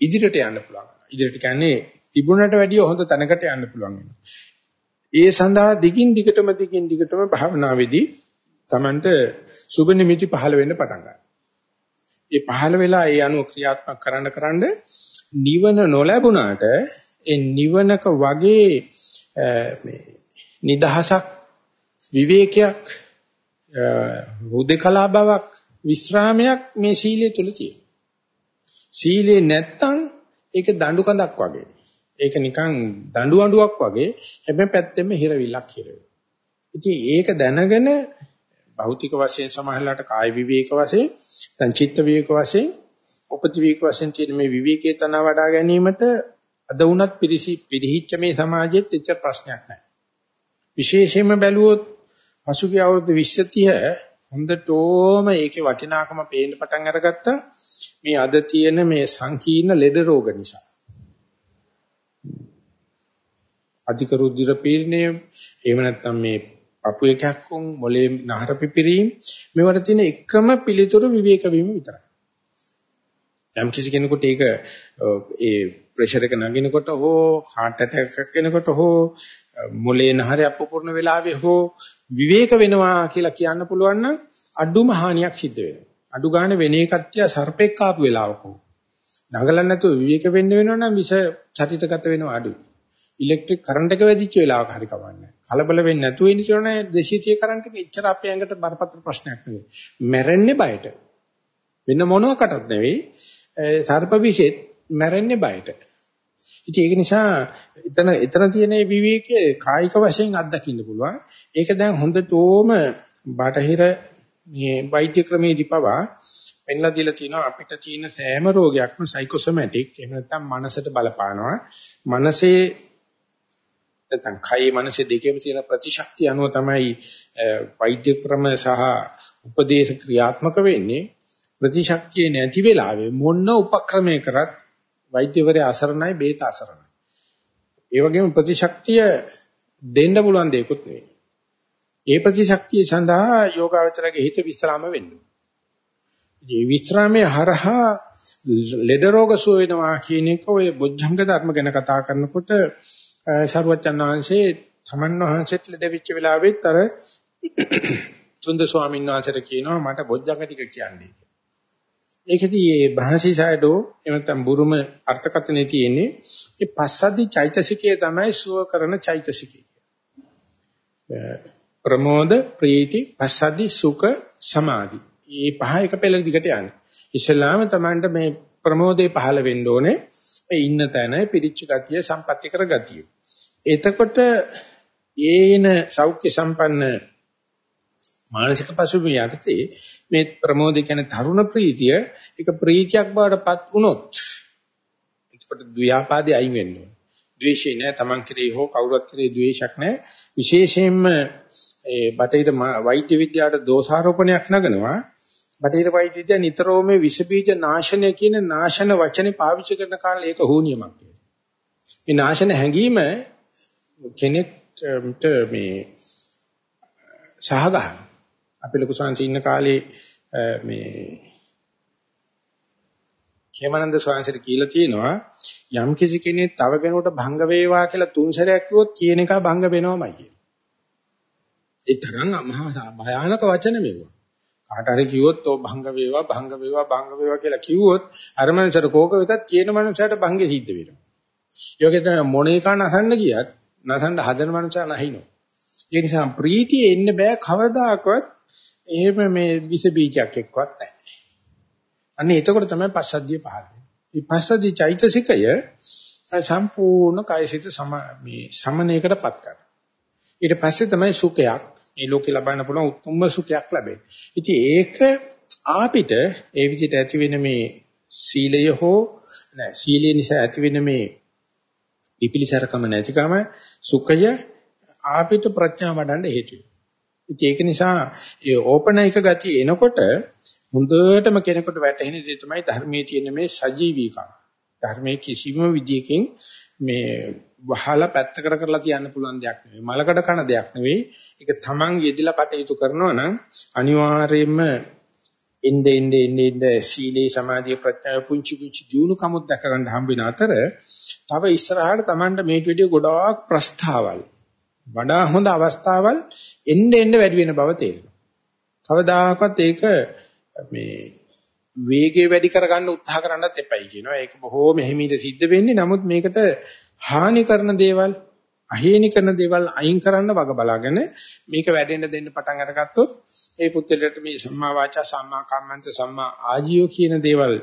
ඉදිරියට යන්න පුළුවන්. ඉදිරියට කියන්නේ තිබුණට වැඩිය හොඳ තැනකට යන්න පුළුවන් ඒ සඳහා දිගින් දිගටම දිගින් දිගටම භාවනාවේදී Tamanට සුබ නිමිති පහළ වෙන්න පටන් ගන්නවා. ඒ පහළ වෙලා ඒ අනුව ක්‍රියාත්මක කරන්න කරන්න නිවන නොලැබුණාට ඒ නිවනක වගේ මේ නිදහසක් විවේකයක් හුදකලා බවක් විස්රාමයක් මේ සීලය තුල තියෙනවා. සීලේ නැත්තම් ඒක දඬු කඳක් වගේ. ඒක නිකන් දඬු අඬුවක් වගේ හැබැයි පැත්තෙම හිරවිලක් හිරවෙනවා. ඉතින් ඒක දැනගෙන භෞතික වශයෙන් සමහරලාට කාය විවේක වශයෙන් දැන් චිත්ත විවේක වශයෙන් උපති විවේක වශයෙන් තියෙන මේ විවේකයේ තන වඩා ගැනීමට අද වුණත් පිරිසි පිරිහිච්ච මේ සමාජෙත් එච්චර ප්‍රශ්නයක් නැහැ. විශේෂයෙන්ම බැලුවොත් පසුගිය අවුරුදු 20 30 හොඳටම ඒකේ වටිනාකම පේන්න පටන් අරගත්තා මේ අද තියෙන මේ සංකීර්ණ ලෙඩ රෝග නිසා. අධික රුධිර පීඩනය එහෙම නැත්නම් මේ පපු එකක් උන් මොලේ නහර පිපිරීම මේවට තියෙන එකම පිළිතුරු විවේක වීම විතරයි. යම් කිසි කෙනෙකුට ඒක ඒ ප්‍රෙෂර් එක නගිනකොට හෝ heart attack එකක් එනකොට හෝ මොලේ නහරය අපපූර්ණ වෙලාවේ හෝ විවේක වෙනවා කියලා කියන්න පුළුවන් නම් අඩුම හානියක් සිද්ධ වෙනවා. අඩු ගන්න වෙන එකක් තියා සර්පෙක් ආපු වෙලාවක. දඟලන්න නැතුව විවේක වෙන්න වෙනවා නම් විස චරිතගත වෙනවා අඩුයි. ඉලෙක්ට්‍රික් කරන්ට් එක වැදිච්ච වෙලාවක හරි කවන්නේ. කලබල වෙන්නේ නැතුව ඉන්න ඉතනේ 230 කරන්ට් එක එච්චර අපේ ඇඟට බරපතල ප්‍රශ්නයක් නෙවෙයි. මැරෙන්නේ බයට. වෙන මොනවාකටත් නෙවෙයි. සර්ප විෂෙත් මැරෙන්නේ බයට. ඉතින් ඒක නිසා එතන එතන තියෙන විවේකයේ කායික වශයෙන් අත්දකින්න පුළුවන්. ඒක දැන් හොඳටම බටහිර මේ වෛද්‍ය ක්‍රමේදී පවා පෙන්ලා දීලා තියෙනවා අපිට තියෙන සෑම රෝගයක්ම සයිකෝසොමැටික් එහෙම නැත්නම් මනසට බලපානවා. මනසේ නැත්නම් කයි මනසේ දෙකේම තියෙන ප්‍රතිශක්තිය අනුව තමයි වෛද්‍ය ක්‍රම සහ උපදේශ ක්‍රියාත්මක වෙන්නේ. ප්‍රතිශක්තිය නැති වෙලාවේ මොන උපක්‍රමයක කරත් වෛද්‍යවරයා අසරණයි බේත අසරණයි. ඒ වගේම ප්‍රතිශක්තිය දෙන්න පුළුවන් දෙයක්වත් නෙවෙයි. ඒ ප්‍රතිශක්තිය සඳහා යෝගාවචරගේ හිත විස්රාම වෙන්න. මේ විස්රාමයේ හරහා ලෙඩ රෝග සුව වෙනවා කියන එක ඔය බොජ්ජංග ධර්ම ගැන කතා කරනකොට සරුවචන් වහන්සේ තමන් වහන්සේත් ලෙඩ වෙච්ච වෙලාවෙත් අර සුන්ද ස්වාමීන් වහන්සේට කියනවා මට බොජ්ජංග ටික කියන්නේ. ඒකෙදි මේ භාෂිසයඩෝ එනතම් බුරුම අර්ථකථනයේ තියෙන්නේ මේ පස්සද්ධි චෛතසිකය තමයි සුව කරන චෛතසිකය. ප්‍රමෝද ප්‍රීති පස්සද්ධි සුඛ සමාධි. මේ පහ එක පෙළ දිගට යන්නේ. ඉස්ලාම තමන්ට මේ ප්‍රමෝදේ පහළ වෙන්න ඕනේ. මේ ඉන්න තැන පිරිච්ච ගතිය සම්පත්‍ති කර ගතිය. එතකොට ඒන සෞඛ්‍ය සම්පන්න මානසික පසුබිම යටතේ මේ ප්‍රමෝදය කියන්නේ තරුණ ප්‍රීතිය ඒක ප්‍රීතියක් බවට පත් වුණොත් එතකොට ව්‍යාපාදේ අයින් වෙන්න ඕනේ. ද්වේෂය නෑ Taman කෙරෙහි හෝ කවුරුත් කෙරෙහි ද්වේෂයක් නෑ. විශේෂයෙන්ම ඒ බටහිර වෛද්‍ය විද්‍යාවට දෝෂාරෝපණයක් නගනවා. බටහිර වෛද්‍ය විද්‍යාව නිතරම විස බීජ නාශනය කියන නාශන වචනේ පාවිච්චි කරන කාලේ ඒක හෝනියමක්. මේ නාශන හැඟීම කෙනෙක්ට um, මේ uh, සහගහන අපි ලොකු සංසි ඉන්න කාලේ uh, මේ හේමනන්ද ස්වාමීන් කියලා තියෙනවා යම් කිසි කෙනෙක් තව කෙනෙකුට භංග වේවා කියලා තුන් සැරයක් කිව්වොත් කියන එක භංග වෙනවමයි කියන. ඒ තරම් මහා භයානක වචන මේවා. කාට හරි කිව්වොත් ඔව් භංග වේවා භංග වේවා භංග වේවා කියලා කිව්වොත් අර මනුස්සයට කෝක වෙතත් කියන මනුස්සයට භංගෙ සිද්ධ වෙනවා. යෝගේ තමයි මොන එක නසන්න ගියත් නසන්න හදන මනුස්සයා නැහිනෝ. ඒ නිසා ප්‍රීතිය එන්න බෑ කවදාකවත් එහෙම මේ විස බීජයක් එක්කවත් නැහැ. අන්න එතකොට තමයි පස්සද්ධිය පහළ වෙන්නේ. මේ පස්සද්ධි චෛතසිකය සම්පූර්ණ කායසිත සම මේ සමනයකටපත් කරනවා. ඊට පස්සේ තමයි සුඛයක් මේ ලෝකේ ලබන්න පුළුවන් උත්තුම සුඛයක් ලැබෙන්නේ. ඉතින් ඒක ආපිට ඒ විදිහට ඇති වෙන මේ සීලය හෝ නෑ සීලය නිසා ඇති වෙන මේ පිපිලිසරකම නැතිකම සුඛය ආපිට ප්‍රඥාව වඩන්න හේතු වෙනවා. ඒක නිසා ඒ ඕපනයික ගතිය එනකොට හොඳටම කෙනෙකුට වැටහෙන දේ තමයි ධර්මයේ තියෙන මේ සජීවීකම. ධර්මයේ කිසිම විදියකින් මේ වහලා පැත්තකට කරලා තියන්න පුළුවන් දෙයක් නෙවෙයි. මලකඩ කන දෙයක් නෙවෙයි. ඒක තමන් යෙදিলা කටයුතු කරනවා නම් අනිවාර්යයෙන්ම ඉnde ඉnde ඉnde ඉnde සීලේ සමාධිය ප්‍රඥා පුංචි පුංචි දියුණු කමුත් දැක ගන්න හම්බ වෙන අතර තව ඉස්සරහට Tamanට මේට වැඩිය ගොඩාක් ප්‍රස්තාවල් වඩා හොඳ අවස්ථාවල් එන්න එන්න වැඩි වෙන බව තේරෙනවා. කවදාකවත් ඒක මේ වේගය වැඩි කරගන්න උත්සාහ කරන්නත් එපයි කියනවා. ඒක බොහෝම හිමීට සිද්ධ වෙන්නේ. නමුත් මේකට හානි කරන දේවල්, අහේනි කරන දේවල් අයින් කරන්න වග බලාගෙන මේක වැඩෙන්න දෙන්න පටන් අරගත්තොත් ඒ පුත්‍රයාට මේ සම්මා වාචා, සම්මා කම්මන්ත, සම්මා ආජීව කියන දේවල්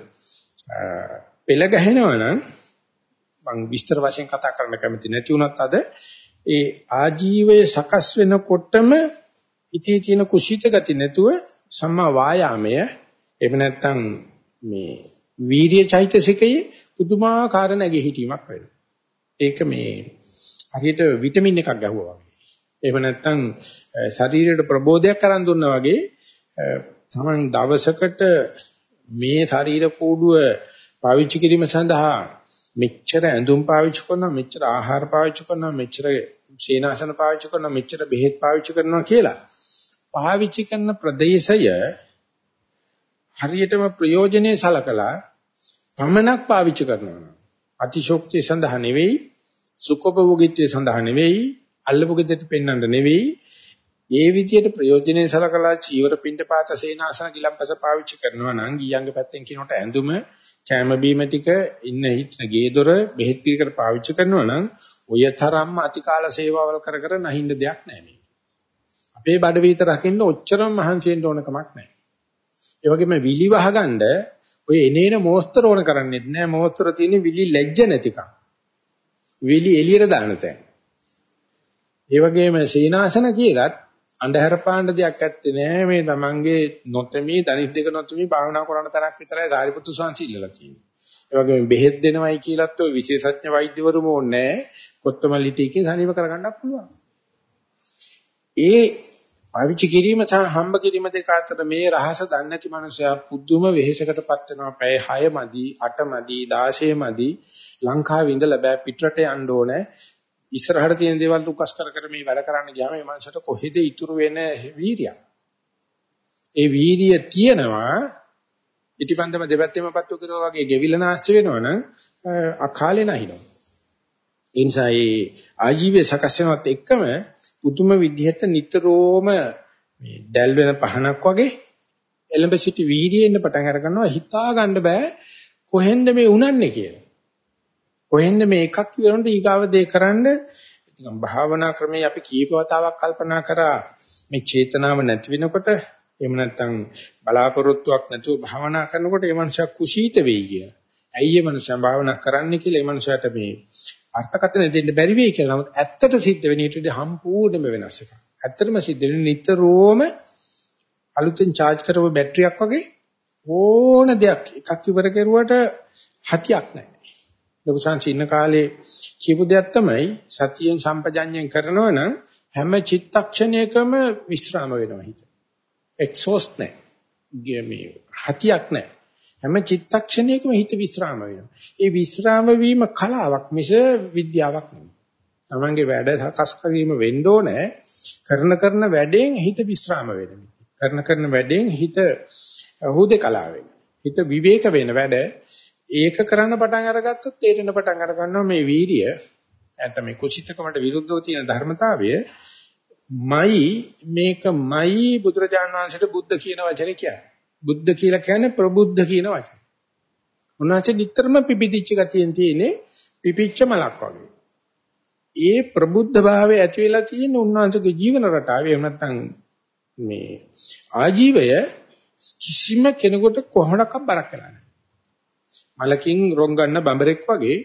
පෙළ ගැහෙනවා නම් මම විස්තර වශයෙන් කතා කරන්න කැමති නැති වුණත් අද ඒ ආජීවය සකස් වෙනකොටම ඉතී තියෙන කුසීත ගති නැතුව සම්මා වායාමය එහෙම නැත්නම් මේ වීර්ය චෛතසිකයේ පුදුමාකාර නැගී හිටීමක් වෙනවා. ඒක මේ හරියට විටමින් එකක් ගහුවා වගේ. එහෙම නැත්නම් ශරීරයට ප්‍රබෝධයක් කරන් දුන්නා වගේ තමන් දවසකට මේ ශරීර කෝඩුව පාවිච්චි කිරීම සඳහා මෙච්චර ඇඳුම් පාවිච්චි කරනවා මෙච්චර ආහාර පාවිච්චි කරනවා මෙච්චර සීනාසන පාවිච්චි කරනවා මෙච්චර බෙහෙත් පාවිච්චි කරනවා කියලා පාවිච්චි කරන ප්‍රදේශය හරියටම ප්‍රයෝජනේ සලකලා පමණක් පාවිච්චි කරනවා. අතිශෝක්තිය සඳහා නෙවෙයි සුඛෝපභෝගීත්වය සඳහා නෙවෙයි අල්ලපු ගෙදරට පෙන්වන්න නෙවෙයි. ඒ විදිහට ප්‍රයෝජනේ සලකලා චීවර පින්ඩ පාත සේනාසන ගිලම්පස පාවිච්චි කරනවා නම් ගියංග පැත්තෙන් කියනකොට ඇඳුම කැම බීම ටික ඉන්න හිටන ගේදොර බෙහෙත් පිළිකර පාවිච්චි කරනවා නම් ඔය තරම්ම අතිකාල සේවාවල් කර කර නැහින්න දෙයක් නැහැ මේ. අපේ බඩ විත රකින්න ඔච්චරම මහන්සි වෙන්න ඕන කමක් නැහැ. ඒ වගේම විලි වහගන්න ඔය එනේන මෝස්තර ඕන කරන්නේ නැහැ. මෝස්තර තියෙන්නේ විලි ලැජ්ජ නැතිකම්. විලි එළියට දාන තැන. ඒ වගේම සීනාසන කියලත් අන්ධහර පාණ්ඩ දෙයක් ඇත්තේ නෑ මේ තමන්ගේ නොතෙමි දනිත් දෙක නොතෙමි භාවනා කරන තරක් විතරයි සාරිපුත්තු සාංශීල්ලලා තියෙන්නේ. ඒ වගේම බෙහෙත් දෙනවයි කියලාත් ඔය විශේෂඥ වෛද්‍යවරුම ඕනේ කොත්තමල්ලි ටීකේ සනීප කරගන්නත් පුළුවන්. ඒ පාවිච්චි කිරීම සහ හම්බ කිරීම දෙක අතර මේ රහස දන්නේ නැති මනුස්සයා පුදුම වෙහෙසකටපත් වෙනවා. පැය 6 මදි, 8 මදි, 16 මදි ලංකාවේ ඉඳලා බෑ පිටරට යන්න ඕනේ. ඉස්සරහට තියෙන දේවල් උකස් කර කර මේ වැඩ කරන්න ගියාම මේ මනසට කොහෙද ඉතුරු වෙන වීරියක්. ඒ වීරිය තියෙනවා ඉටිපන්දම දෙපැත්තෙම පත්තු කරනවා වගේ ගෙවිල නාස්ති වෙනවනම් අකාලේ නැහිනවා. ඒ නිසා මේ ආජීවයේ සකස් වෙනවත් එක්කම පුදුම විදිහට නිතරම මේ දැල් වෙන පහනක් වගේ එලඹ සිටි වීර්යයෙන් පටන් අර ගන්නවා හිතා ගන්න බෑ කොහෙන්ද මේ උනන්නේ කියලා. කොහෙන්ද මේ එකක් ඉවරනට ඊගාව දේ කරන්න නිකන් භාවනා ක්‍රමයේ අපි කීපවතාවක් කල්පනා කරා මේ චේතනාව නැති වෙනකොට එහෙම නැත්නම් බලාපොරොත්තුවක් නැතුව භාවනා කරනකොට ඒ මනුස්සයා කුසීත වෙයි කියලා. ඇයි ඒ මනුස්සයා භාවනා කරන්නේ කියලා ඒ මනුස්සයාට මේ අර්ථකථන දෙන්න බැරි වෙයි කියලා. නමුත් ඇත්තට සිද්ධ වෙන ඊට වඩා සම්පූර්ණයෙන්ම වෙනස් එකක්. ඇත්තටම සිද්ධ වෙන නිතරම අලුතෙන් charge කරව බැටරියක් වගේ ඕන දෙයක් එකක් ඉවර කරුවට හතියක් නැහැ. ලොකු සංචින්න කාලේ කියපු දෙයක් තමයි සතියෙන් සම්පජඤ්ඤයෙන් කරනවා නම් හැම චිත්තක්ෂණයකම විස්්‍රාම වෙනවා හිත. එක්සෝස්ට් නැහැ. මේ හතියක් නැහැ. හැම චිත්තක්ෂණයකම හිත විස්්‍රාම වෙනවා. ඒ විස්්‍රාම වීම කලාවක් මිස විද්‍යාවක් නෙවෙයි. තමන්ගේ වැඩ සකස් කිරීම වෙන්න ඕනේ. කරන කරන වැඩෙන් හිත විස්්‍රාම වෙනවා. කරන කරන වැඩෙන් හිත හුදේකලා වෙන. හිත විවේක වෙන වැඩ ඒක කරන්න පටන් අරගත්තොත් තේරෙන පටන් අර ගන්නවා මේ වීරිය නැත්නම් මේ කුසිතකමට විරුද්ධව තියෙන ධර්මතාවය මයි මේකමයි බුදුරජාන් වහන්සේට බුද්ධ කියන වචනේ කියන්නේ. බුද්ධ කියලා කියන්නේ ප්‍රබුද්ධ කියන වචනේ. උන්වහන්සේ නිතරම පිපිදිච්ච ගතියෙන් තියෙන්නේ පිපිච්ච මලක් වගේ. ඒ ප්‍රබුද්ධ භාවය ඇති වෙලා තියෙන උන්වහන්සේගේ ජීවන රටාවේ එහෙම නැත්නම් මේ ආජීවය කිසිම කෙනෙකුට කොහොමඩක්වත් බරක් වෙලා නැහැ. මලකින් රොන් ගන්න බඹරෙක් වගේ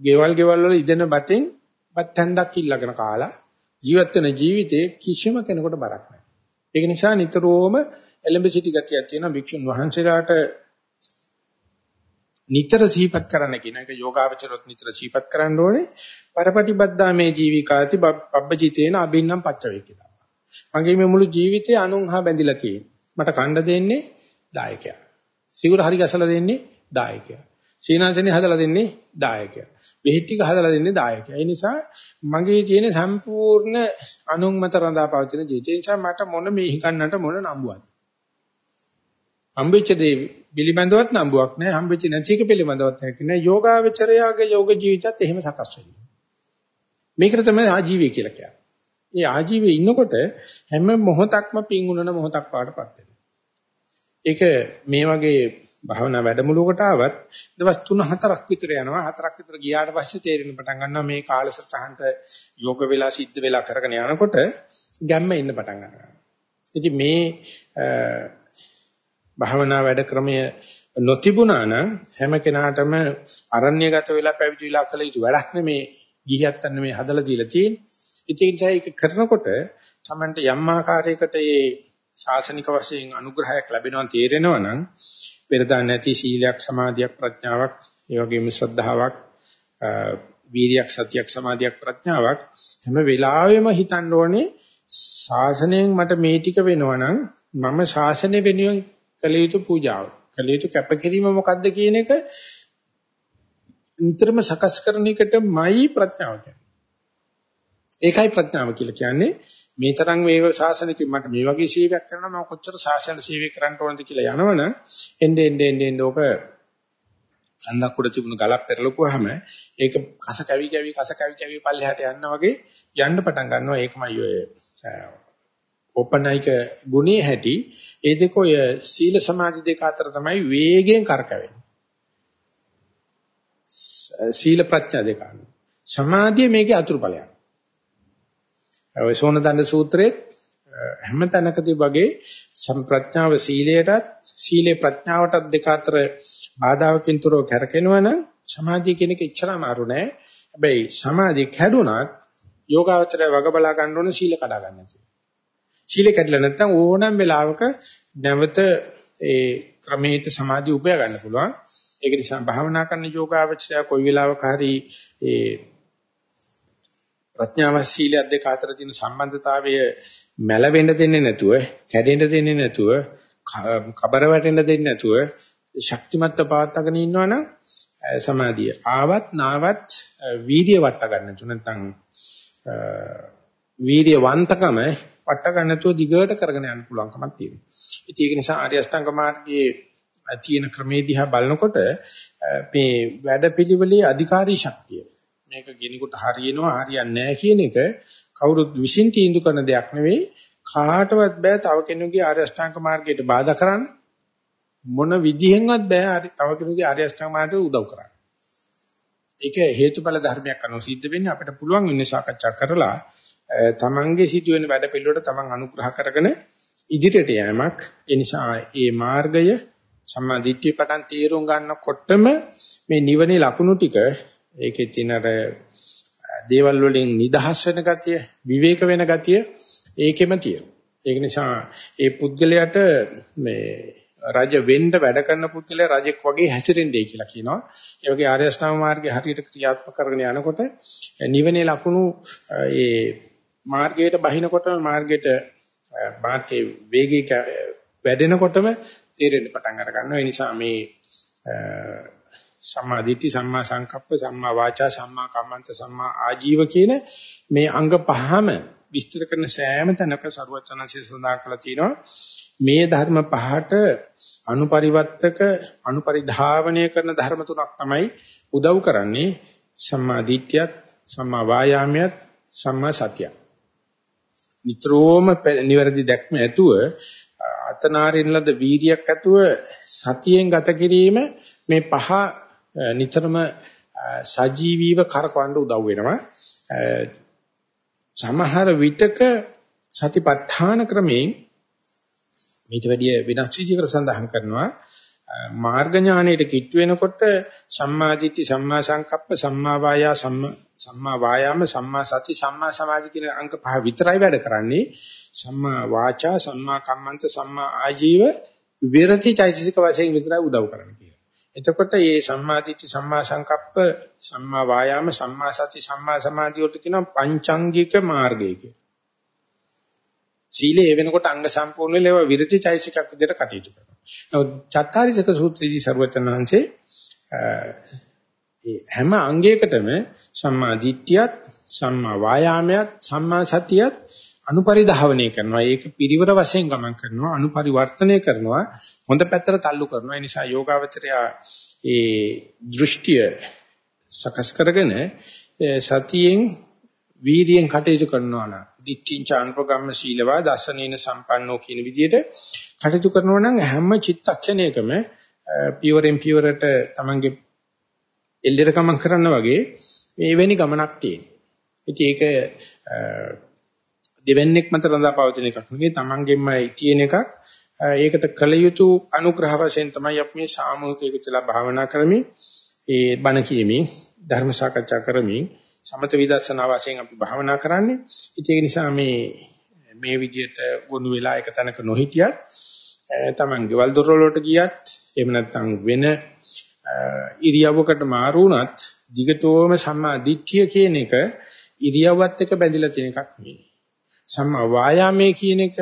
ගෙවල් ගෙවල් වල ඉදෙන බතෙන් බත් හැන්දක් ඉල්ලගෙන කාලා ජීවත් වෙන ජීවිතේ කිසිම කෙනෙකුට බරක් නැහැ. ඒක නිසා නිතරම එලෙම්බ සිටි ගතියක් තියෙන භික්ෂුන් වහන්සේලාට නිතර සිහිපත් කරන්න කියන එක යෝගාවචරොත් නිතර සිහිපත් කරන්න ඕනේ. පරපටිබද්දා මේ ජීවිකාති පබ්බජිතේන අබින්නම් පච්චවේ කියලා. මගේ මේ මුළු ජීවිතේ අනුන් හා බැඳිලා තියෙන්නේ. මට කණ්ඩ දෙන්නේ දායකයා. සිවුර හරි ගැසලා දෙන්නේ දායකයා. සීනාසනේ හදලා දෙන්නේ දායකයා. බෙහෙත් ටික හදලා දෙන්නේ දායකයා. ඒ නිසා මගේ තියෙන සම්පූර්ණ අනුන්මත රඳා පවතින ජීවිතය නිසා මට මොන මේ හිකන්නට මොන නම්බුවක්ද? හම්බෙච්ච දේ පිළිබඳවත් නම්බුවක් නැහැ. හම්බෙච්ච නැති එක පිළිබඳවත් නැහැ. යෝගාවචරයාගේ යෝග ජීවිතයත් එහෙම සකස් වෙනවා. මේකට තමයි ආජීවය කියලා කියන්නේ. මේ ආජීවයේ ඉන්නකොට හැම මොහොතක්ම පින් උනන මොහොතක් පාටපත් වෙනවා. ඒක මේ වගේ භාවනා වැඩමුළුවකට ආවත් දවස් 3-4ක් විතර යනවා. හතරක් විතර ගියාට පස්සේ තේරෙන පටන් ගන්නවා මේ කාලසටහනට යෝග වෙලා සිද්ධ වෙලා කරගෙන යනකොට ගැම්ම ඉන්න පටන් ගන්නවා. ඉතින් මේ භාවනා වැඩ ක්‍රමය නොතිබුණා නම් හැම කෙනාටම අරණ්‍යගත වෙලා පැවිදි වෙලා කළ යුතු වැඩක් නෙමේ ගිහියත් අන්න මේ හදලා දීලා තියෙන්නේ. ඉතින් ඒක කරනකොට Tamanට යම් ආකාරයකට මේ ශාසනික වශයෙන් අනුග්‍රහයක් ලැබෙනවා තේරෙනවා නම් පෙරදා නැති සීලයක් සමාධියක් ප්‍රඥාවක් ඒ වගේම ශ්‍රද්ධාවක් වීරියක් සතියක් සමාධියක් ප්‍රඥාවක් හැම වෙලාවෙම හිතන්න ඕනේ ශාසනයෙන් මට මේ ටික වෙනවා නම් මම ශාසනය වෙනුවෙන් කළ යුතු පූජාව කළ යුතු කැපකිරීම මොකද්ද කියන එක නිතරම සකස් කරන එකටමයි ප්‍රඥාව කියන්නේ. ඒකයි ප්‍රඥාව කියලා කියන්නේ. මේ තරම් වේව ශාසනික මට මේ වගේ සේවයක් කරනවා මම කොච්චර ශාසන සේවය කරන්න ඕනද කියලා යනවනම් එnde ende ende ende ඔක කන්දක් උඩ තිබුණු ගලක් පෙරලපුවාම ඒක කස කැවි කැවි කස කැවි කැවි පල්ලෙහාට යන්න වගේ යන්න පටන් ගන්නවා. ඒකමයි ඔය ඕපනයික ගුණේ හැටි. ඒ දෙක ඔය සීල සමාධි දෙක අතර තමයි වේගයෙන් කරකැවෙන්නේ. සීල ප්‍රඥා දෙක සමාධිය මේකේ අතුරුඵලයක් ඔය සෝනදණ්ඩ සූත්‍රයේ හැම තැනකදී වගේ සම්ප්‍රඥාව සීලයටත් සීලේ ප්‍රඥාවටත් දෙක අතර බාධාවකින් තුරව කරකිනවා නම් සමාධිය කියන එක ඉච්චර අමාරු නෑ. හැබැයි සමාධිය කැඩුනත් යෝගාවචරය වග බලා ගන්න ඕනේ සීල කඩා ගන්න නැතුව. සීල කැඩලා නැත්නම් ඕනම වෙලාවක නැවත ඒ ක්‍රමීත සමාධිය උපය ගන්න පුළුවන්. ඒක නිසා භාවනා කරන යෝගාවචරය කොයි වෙලාවක හරි ඒ ප්‍රඥාව සීලයක් දෙක අතර තියෙන සම්බන්ධතාවය මැලවෙන්න දෙන්නේ නැතුව, කැඩෙන්න දෙන්නේ නැතුව, කබර වැටෙන්න දෙන්නේ නැතුව ශක්තිමත්ව පවත්වාගෙන ඉන්නවනම් සමාධිය ආවත් නාවත් වීර්ය වට ගන්න නැතු නැත්නම් වීර්ය වන්තකම වට ගන්න නැතුව දිගට කරගෙන යන්න පුළුවන්කමක් තියෙනවා. ඉතින් ඒක නිසා ආර්ය අෂ්ටාංග මාර්ගයේ තියෙන ක්‍රමේ දිහා බලනකොට මේ වැඩපිළිවෙලේ අධිකාරී ශක්තිය මේක ගිනිකොට හරියනවා හරියන්නේ නැහැ කියන එක කවුරුත් විශ්ින් තීන්දුව කරන දෙයක් නෙවෙයි කාටවත් බෑ තව කෙනෙකුගේ ආර්ය අෂ්ටාංග මාර්ගයට බාධා කරන්න මොන විදිහෙන්වත් බෑ හරි තව කෙනෙකුගේ ආර්ය අෂ්ටාංග මාර්ගයට උදව් කරන්න. ඒක හේතුඵල ධර්මයක් අනුව සිද්ධ වෙන්නේ අපිට පුළුවන් වෙන්නේ සාකච්ඡා කරලා තමන්ගේ සිදුවෙන වැඩ පිළිවෙලට තමන් අනුග්‍රහ කරගෙන ඉදිරියට යෑමක්. ඒ නිසා මේ මාර්ගය සම්මා දිට්ඨිය පටන් තීරුම් ගන්නකොටම මේ නිවනේ ලකුණු ටික ඒකේ තියෙන අර දේවල් වලින් නිදහස් වෙන ගතිය, විවේක වෙන ගතිය ඒකෙම තියෙනවා. ඒක නිසා ඒ පුද්ගලයාට මේ රජ වෙන්න වැඩ කරන පුද්ගලයා රජෙක් වගේ හැසිරෙන්නේ කියලා කියනවා. ඒ වගේ ආර්ය අෂ්ටාංග මාර්ගය හරියට ක්‍රියාත්මක කරගෙන යනකොට නිවනේ ලකුණු ඒ මාර්ගයට බහිනකොටම මාර්ගයට මාර්ගයේ වේගය වැඩෙනකොටම තේරෙන්න පටන් අර ගන්නවා. ඒ නිසා මේ සම්මා දිට්ඨි සම්මා සංකප්ප සම්මා වාචා සම්මා කම්මන්ත සම්මා ආජීව කියන මේ අංග පහම විස්තර කරන සෑම තැනක සරුවචනanse සඳහන් කළා තියෙනවා. මේ ධර්ම පහට අනුපරිවර්තක අනුපරිධාවනය කරන ධර්ම තුනක් තමයි උදව් කරන්නේ. සම්මා දිට්ඨියත් සම්මා වායාමයත් සම්මා සතියත්. නිතරම නිවැරදි දැක්ම ඇතුව අතනාරින් ලද වීරියක් ඇතුව සතියෙන් ගත කිරීම මේ පහ නිතරම සජීවීව කරකවන්න උදව් වෙනවා. සමහර විටක සතිපට්ඨාන ක්‍රමයෙන් මේට වැඩිය වෙනස් විදිහකට සඳහන් කරනවා. මාර්ග ඥානයට කිට් වෙනකොට සම්මාදිට්ඨි සම්මා සංකප්ප සම්මා වායා සම්මා වායාම සම්මා සති සම්මා සමාධි කියන අංක පහ විතරයි වැඩ කරන්නේ. සම්මා වාචා සම්මා කම්මන්ත සම්මා ආජීව විරති චෛතසික වශයෙන් විතරයි උදව් කරන්නේ. කියලා. එතකොට මේ සම්මාදිට්ඨි සම්මා සංකප්ප සම්මා වායාම සම්මා සති සම්මා සමාධි වලට කියනවා පංචාංගික මාර්ගය කියලා. සීලය වෙනකොට අංග සම්පූර්ණ වෙලා විරති චෛසිකක් විදිහට කටයුතු කරනවා. නමුත් චත්තාරිසක සූත්‍රයේදී සරුවචන වහන්සේ ඒ හැම අංගයකටම සම්මා දිට්ඨියත් සම්මා වායාමයත් සම්මා සතියත් අනුපරිධාවනය කරනවා. ඒක පිරිවර වශයෙන් ගමන් කරනවා. අනුපරිවර්තනය කරනවා. හොඳ පැත්තට තල්ලු කරනවා. ඒ නිසා යෝගාවචරය ඒ දෘෂ්ටිය සකස් කරගෙන සතියෙන් වීර්යයෙන් කටයුතු කරනවා නම් දිට්ඨිංච අනුපගම්ම සීලවා දසනේන සම්පන්නෝ කියන විදිහට කටයුතු කරනවා නම් හැම චිත්තක්ෂණයකම පියවරෙන් පියවරට තමන්ගේ එල්ලෙර ගමන් කරන්න වගේ මේ වෙනි ගමනක් තියෙනවා. ඉතින් ඒක දෙවන්නේක් මත රඳා පවතින එකක් නෙවෙයි තමන්ගෙන්මයි තියෙන එකක්. ඒකට කල යුතු අනුග්‍රහ වශයෙන් තමයි අපි මේ සාමූහික එකචලා භාවනා කරමින් ඒ බණ කියමින් ධර්ම සාකච්ඡා කරමින් සමත විදර්ශනා වශයෙන් අපි භාවනා කරන්නේ. ඒක නිසා මේ මේ විදිහට වුණු වෙලා එක තැනක නොහිටියත් තමන් ගෙවල් දොරවල් වලට ගියත් එහෙම නැත්නම් වෙන ඉරියව්වකට මාරු වුණත් දිගටම සම්මා දිට්ඨිය කියන එක ඉරියව්වත් එක්ක බැඳිලා තියෙන එකක් නෙවෙයි. සම්මා වායාමයේ කියන එක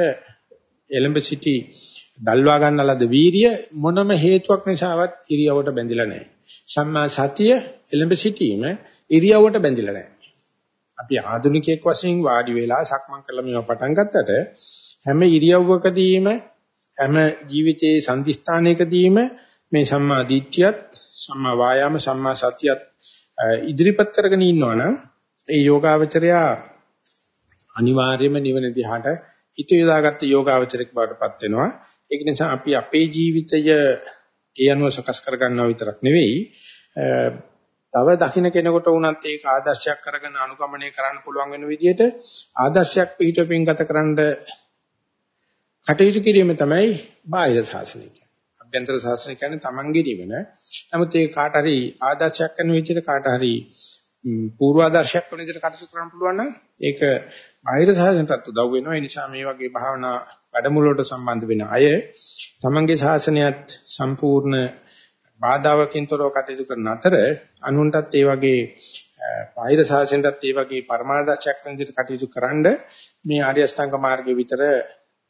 එලඹ සිටි දල්වා ගන්නලද වීරිය මොනම හේතුවක් නිසාවත් ඉරියව්වට බැඳිලා නැහැ. සම්මා සතිය එලඹ සිටීම ඉරියව්වට බැඳිලා නැහැ. අපි ආධුනිකයෙක් වශයෙන් වාඩි වෙලා සක්මන් කළා මේවා පටන් ගත්තට හැම ඉරියව්වකදීම හැම ජීවිතයේ සම්දිස්ථානයකදීම මේ සම්මා දිට්ඨියත් සම්මා වායාම සම්මා සතියත් ඉදිරිපත් කරගෙන ඉන්නවනම් ඒ යෝගාවචරයා අනිවාර්යයෙන්ම නිවන දිහාට හිත යොදාගත්ත යෝගාවචරයක් බවටපත් වෙනවා. ඒක නිසා අපි අපේ ජීවිතය ඒ අනුව සකස් කරගන්නවා විතරක් නෙවෙයි තව දකින්න කෙනෙකුට වුණත් ඒක ආදර්ශයක් කරගෙන අනුගමනය කරන්න පුළුවන් වෙන විදිහට ආදර්ශයක් පිටුපින් ගත කරන්න කටයුතු කිරීම තමයි බාහිර ශාසනය කියන්නේ. අභ්‍යන්තර ශාසනය කියන්නේ Tamange නිවන. නමුත් ඒ කාට හරි ආදර්ශයක් කරන විදිහට කාට හරි පූර්ව ආදර්ශයක් වෙන විදිහට කටයුතු කරන්න පුළුවන් නම් ඒක බාහිර ශාසනයටත් උදව් වෙනවා. ඒ නිසා මේ වගේ භාවනා වැඩමුළුවට සම්බන්ධ වෙන අය Tamange ශාසනයත් සම්පූර්ණ බාධාවකින් තොරව කටයුතු කරන අතර අනුන්ටත් ඒ වගේ බාහිර ශාසනයටත් ඒ වගේ පරමාර්ථයක් වෙන විදිහට කටයුතු කරන්න මේ ආර්ය අෂ්ටාංග මාර්ගයේ විතර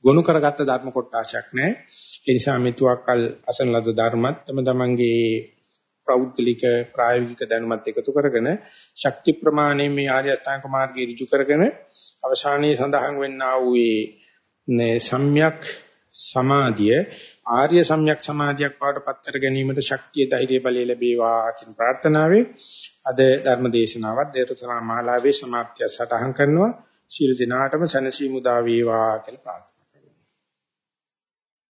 ගොනු කරගත්ත ධර්ම කොටාශයක් නැහැ. ඒ නිසා මෙතුවක්කල් අසන ලද ධර්මත් තම තමන්ගේ ප්‍රෞද්ගලික ප්‍රායෝගික දැනුමත් එකතු කරගෙන ශක්ති ප්‍රමාණය මේ ආර්ය අෂ්ටාංග මාර්ගයේ ඍජු කරගෙන අවසානයේ සඳහන් වෙන්නා වූ මේ සම්‍යක් සමාධිය ආර්ය සම්‍යක් සමාධියක් බවට පත් කර ගැනීමට ශක්තිය ධෛර්ය බලය ලැබේවා කියන ප්‍රාර්ථනාවෙන් අද ධර්ම දේශනාවත් දේශනා මාලාවේ સમાප්තිය සටහන් කරනවා. ශීල දිනාටම සනසීමු දා වේවා කියලා ප්‍රාර්ථනා